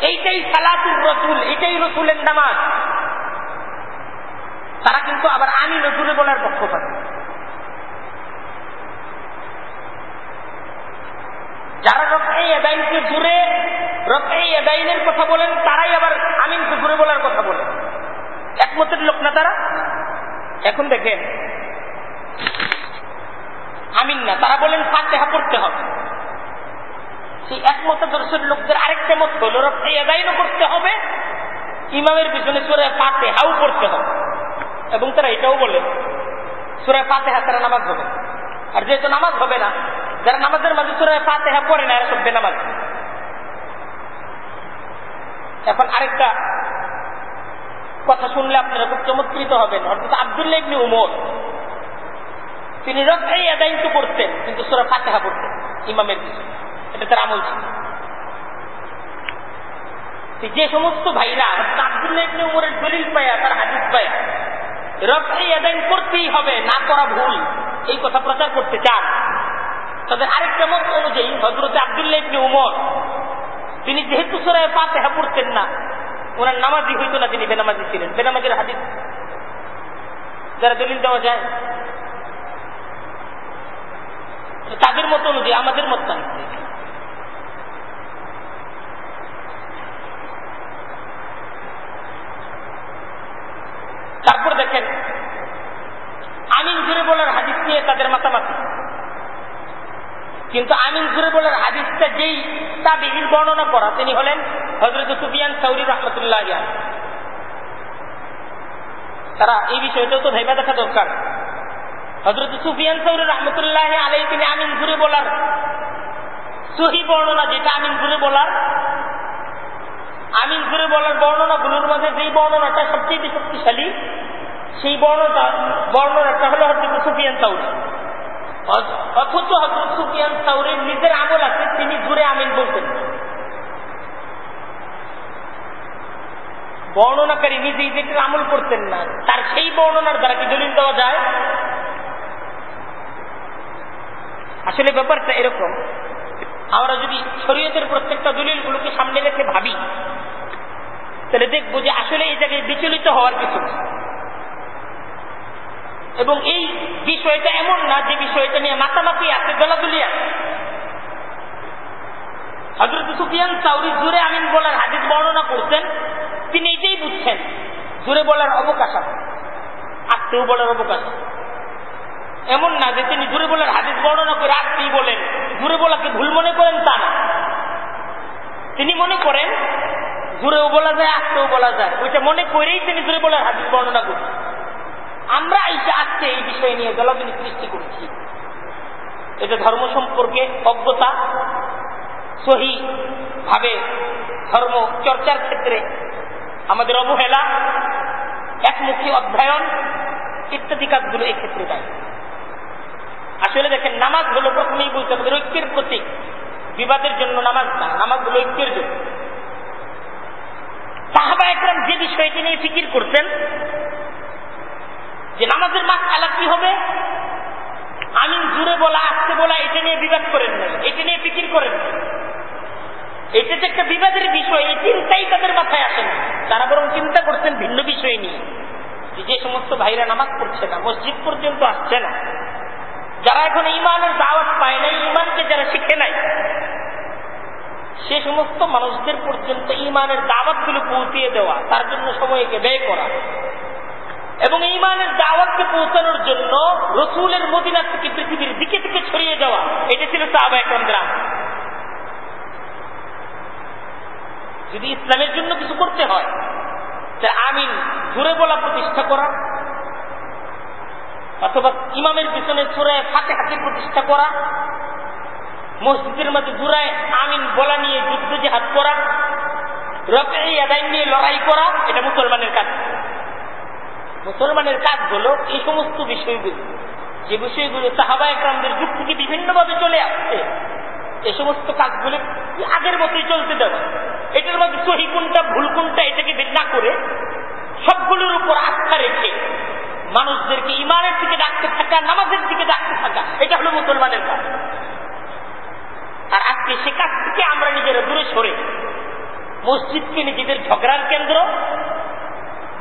এইটাই সালাতুর রসুল এটাই রসুলের নামাজ। তারা কিন্তু আবার আমি রসুলে বলার পক্ষপাত যারা রফে এদাইনকে জুড়ে রফে এদাইনের কথা বলেন, তারাই আবার আমিনকে জুড়ে বলার কথা বলেন একমতের লোক না তারা? এখন দেখেন, আমিন না, তারা বলেন ফাতেহা করতে হবে। সেই একমত দর্শের লোকদের আরেকটা মত হল রফে এদাইনও করতে হবে, ইমামের পিছনে সুরে ফাতেহাও করতে হবে। এবং তারা এটাও বলে, সুরে ফাতেহা তারা নামাজ হবে। আর যেহেতু নামাজ হবে না, যারা নামাজের মাঝে সুরে ফাতেহা পড়ে না, এরা সব বেনামাজ এখন আরেকটা কথা শুনলে আপনারা খুব চমৎকৃত হবেন। অর্থাৎ আবদুল্লাহ ইবনি উমর, তিনি রফাই আদায় তো করতেন, কিন্তু সুরা ফাতেহা পড়তেন ইমামের পিছনে। এটা তার আমল ছিল। যে সমস্ত ভাইরা আবদুল্লাহ ইবনে উমরের দলিল পায়া, তার হাদিস পায়া রফাই আদায় করতেই হবে, না করা ভুল। এই কথা প্রচার করতে চান। তাদের আরেকটা মত অনুযায়ী হজরত আবদুল্লাহ উমর, তিনি যেহেতু সুরায় ফাতেহা পড়তেন না, ওনার নামাজি হইতো না তিনি বেনামাজি ছিলেন। বেনামাজির হাদিস। যারা দলিল দেওয়া যায়। তাদের মতো অনুযায়ী, আমাদের মত নাই তারপর দেখেন, আমিন জুড়ে বলার হাদিস নিয়ে তাদের মাতামাতি। কিন্তু আমিন জুড়ে বলার হাদিসটা যেই তাবির বর্ণনা করা, তিনি হলেন হজরত সুফিয়ান সৌরি রহমতুল্লাহ তারা এই বিষয়টাও তো ভেবে দেখা দরকার। হজরত সুফিয়ান সৌরি রহমতুল্লাহ আলাই তিনি আমিন ঘুরে বলার সহি বর্ণনা, যেটা আমিন ঘুরে বলার আমিন ঘুরে বলার বর্ণনাগুলোর মধ্যে যেই বর্ণনাটা সবচেয়ে শক্তিশালী সেই বর্ণনা বর্ণনাটা হলো হজরত সুফিয়ান সৌরি অথচ হজরত সুফিয়ান সাউরির নিজের আমল আছে, তিনি জুড়ে আমিন বলতেন। বর্ণনাকারী নিজেই যেটার আমল করতেন না, তার সেই বর্ণনার দ্বারা কি দলিল দেওয়া যায়? আসলে ব্যাপারটা এরকম। আমরা যদি শরীয়তের প্রত্যেকটা দলিলগুলোকে সামনে রেখে ভাবি, তাহলে দেখব যে আসলে এই জায়গায় বিচলিত হওয়ার কিছু এবং এই বিষয়টা এমন না যে বিষয়টা নিয়ে মাতামাতি আছে, দলাদলি আছে। হজরত সুফিয়ান সাউরি জুড়ে আমিন বলার হাদিস বর্ণনা করছেন, তিনি এটাই বুঝছেন জুড়ে বলার অবকাশ আছে আত্মীয় বলার অবকাশ এমন না যে তিনি জুড়ে বলার হাদিস বর্ণনা করে আত্মীয় বলেন জুড়ে বলাকে ভুল মনে করেন তা না। তিনি মনে করেন জুড়েও বলা যায় আত্মেও বলা যায়। ওইটা মনে করেই তিনি জুড়ে বলার হাদিস বর্ণনা করছেন। আমরা এইটা আজকে এই বিষয় নিয়ে দলাদলি সৃষ্টি করছি। এটা ধর্ম সম্পর্কে অজ্ঞতা, সহি ভাবে ধর্ম চর্চার ক্ষেত্রে আমাদের অবহেলা, একমুখী অধ্যয়ন ইত্যাদি কাজগুলো এই ক্ষেত্রে দায়ী। আসলে দেখেন, নামাজ হলো প্রথমেই বলতে আমাদের ঐক্যের প্রতীক। বিবাদের জন্য নামাজ না নামাজ হলো ঐক্যের জন্য। সাহাবা একরাম যে বিষয়টি নিয়ে ফিকির করতেন যে নামাজের মাস আলা কি হবে? আমি জুড়ে বলা আসতে বলা, এটা নিয়ে বিবাদ করেন নাই, এটা নিয়ে ফিকির করেন নাই। এটা যে একটা বিবাদের বিষয়, এই চিন্তাই তাদের মাথায় আসে না। তারা বরং চিন্তা করছেন ভিন্ন বিষয় নিয়ে। যে সমস্ত ভাইরা নামাজ পড়ছে না, মসজিদ পর্যন্ত আসছে না। যারা এখন ইমানের দাওয়াত পায় নাই, ইমানকে যারা শিখে নাই, সে সমস্ত মানুষদের পর্যন্ত ইমানের দাওয়াতগুলো পৌঁছিয়ে দেওয়া, তার জন্য সময়কে ব্যয় করা। এবং ইমানের দাওয়াতকে পৌঁছানোর জন্য রসুলের মদিনা থেকে পৃথিবীর দিকে থেকে ছড়িয়ে যাওয়া, এটা ছিল সাহাবা একরাম যদি ইসলামের জন্য কিছু করতে হয় আমিন জুড়ে বলা প্রতিষ্ঠা করা, অথবা ইমামের পিছনে সুরায় ফাতে হাতে প্রতিষ্ঠা করা, মসজিদের মধ্যে জুড়ায় আমিন বলা নিয়ে যুদ্ধ জেহাদ করা রকে আদায় নিয়ে লড়াই করা, এটা মুসলমানের কাজ। মুসলমানের কাজ হলো এই সমস্ত বিষয়গুলো, যে বিষয়গুলো সাহাবা একরামদের যুগ থেকে বিভিন্নভাবে চলে আসছে, এ সমস্ত কাজগুলো আগের মতোই চলতে দেওয়া? এটার মধ্যে সহি কোনটা, ভুল কোনটা, এটাকে বের না করে সবগুলোর উপর আস্থা রেখে মানুষদেরকে ইমানের দিকে ডাকতে থাকা, নামাজের দিকে ডাকতে থাকা, এটা হলো মুসলমানের কাজ। আর আজকে সে কাজ থেকে আমরা নিজেরা দূরে সরে, মসজিদকে নিজেদের ঝগড়ার কেন্দ্র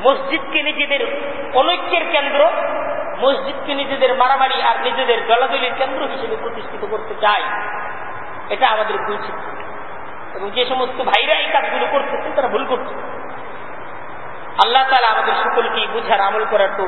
মসজিদকে নিজেদের অনৈক্যের কেন্দ্র, মসজিদকে নিজেদের মারামারি আর নিজেদের দলাদলির কেন্দ্র হিসেবে প্রতিষ্ঠিত করতে চায়। এটা আমাদের ভুল এবং যে সমস্ত ভাইরা এই কাজগুলো করতেছে তারা ভুল করছে আল্লাহ তালা আমাদের সকলকে বুঝার আমল করার তো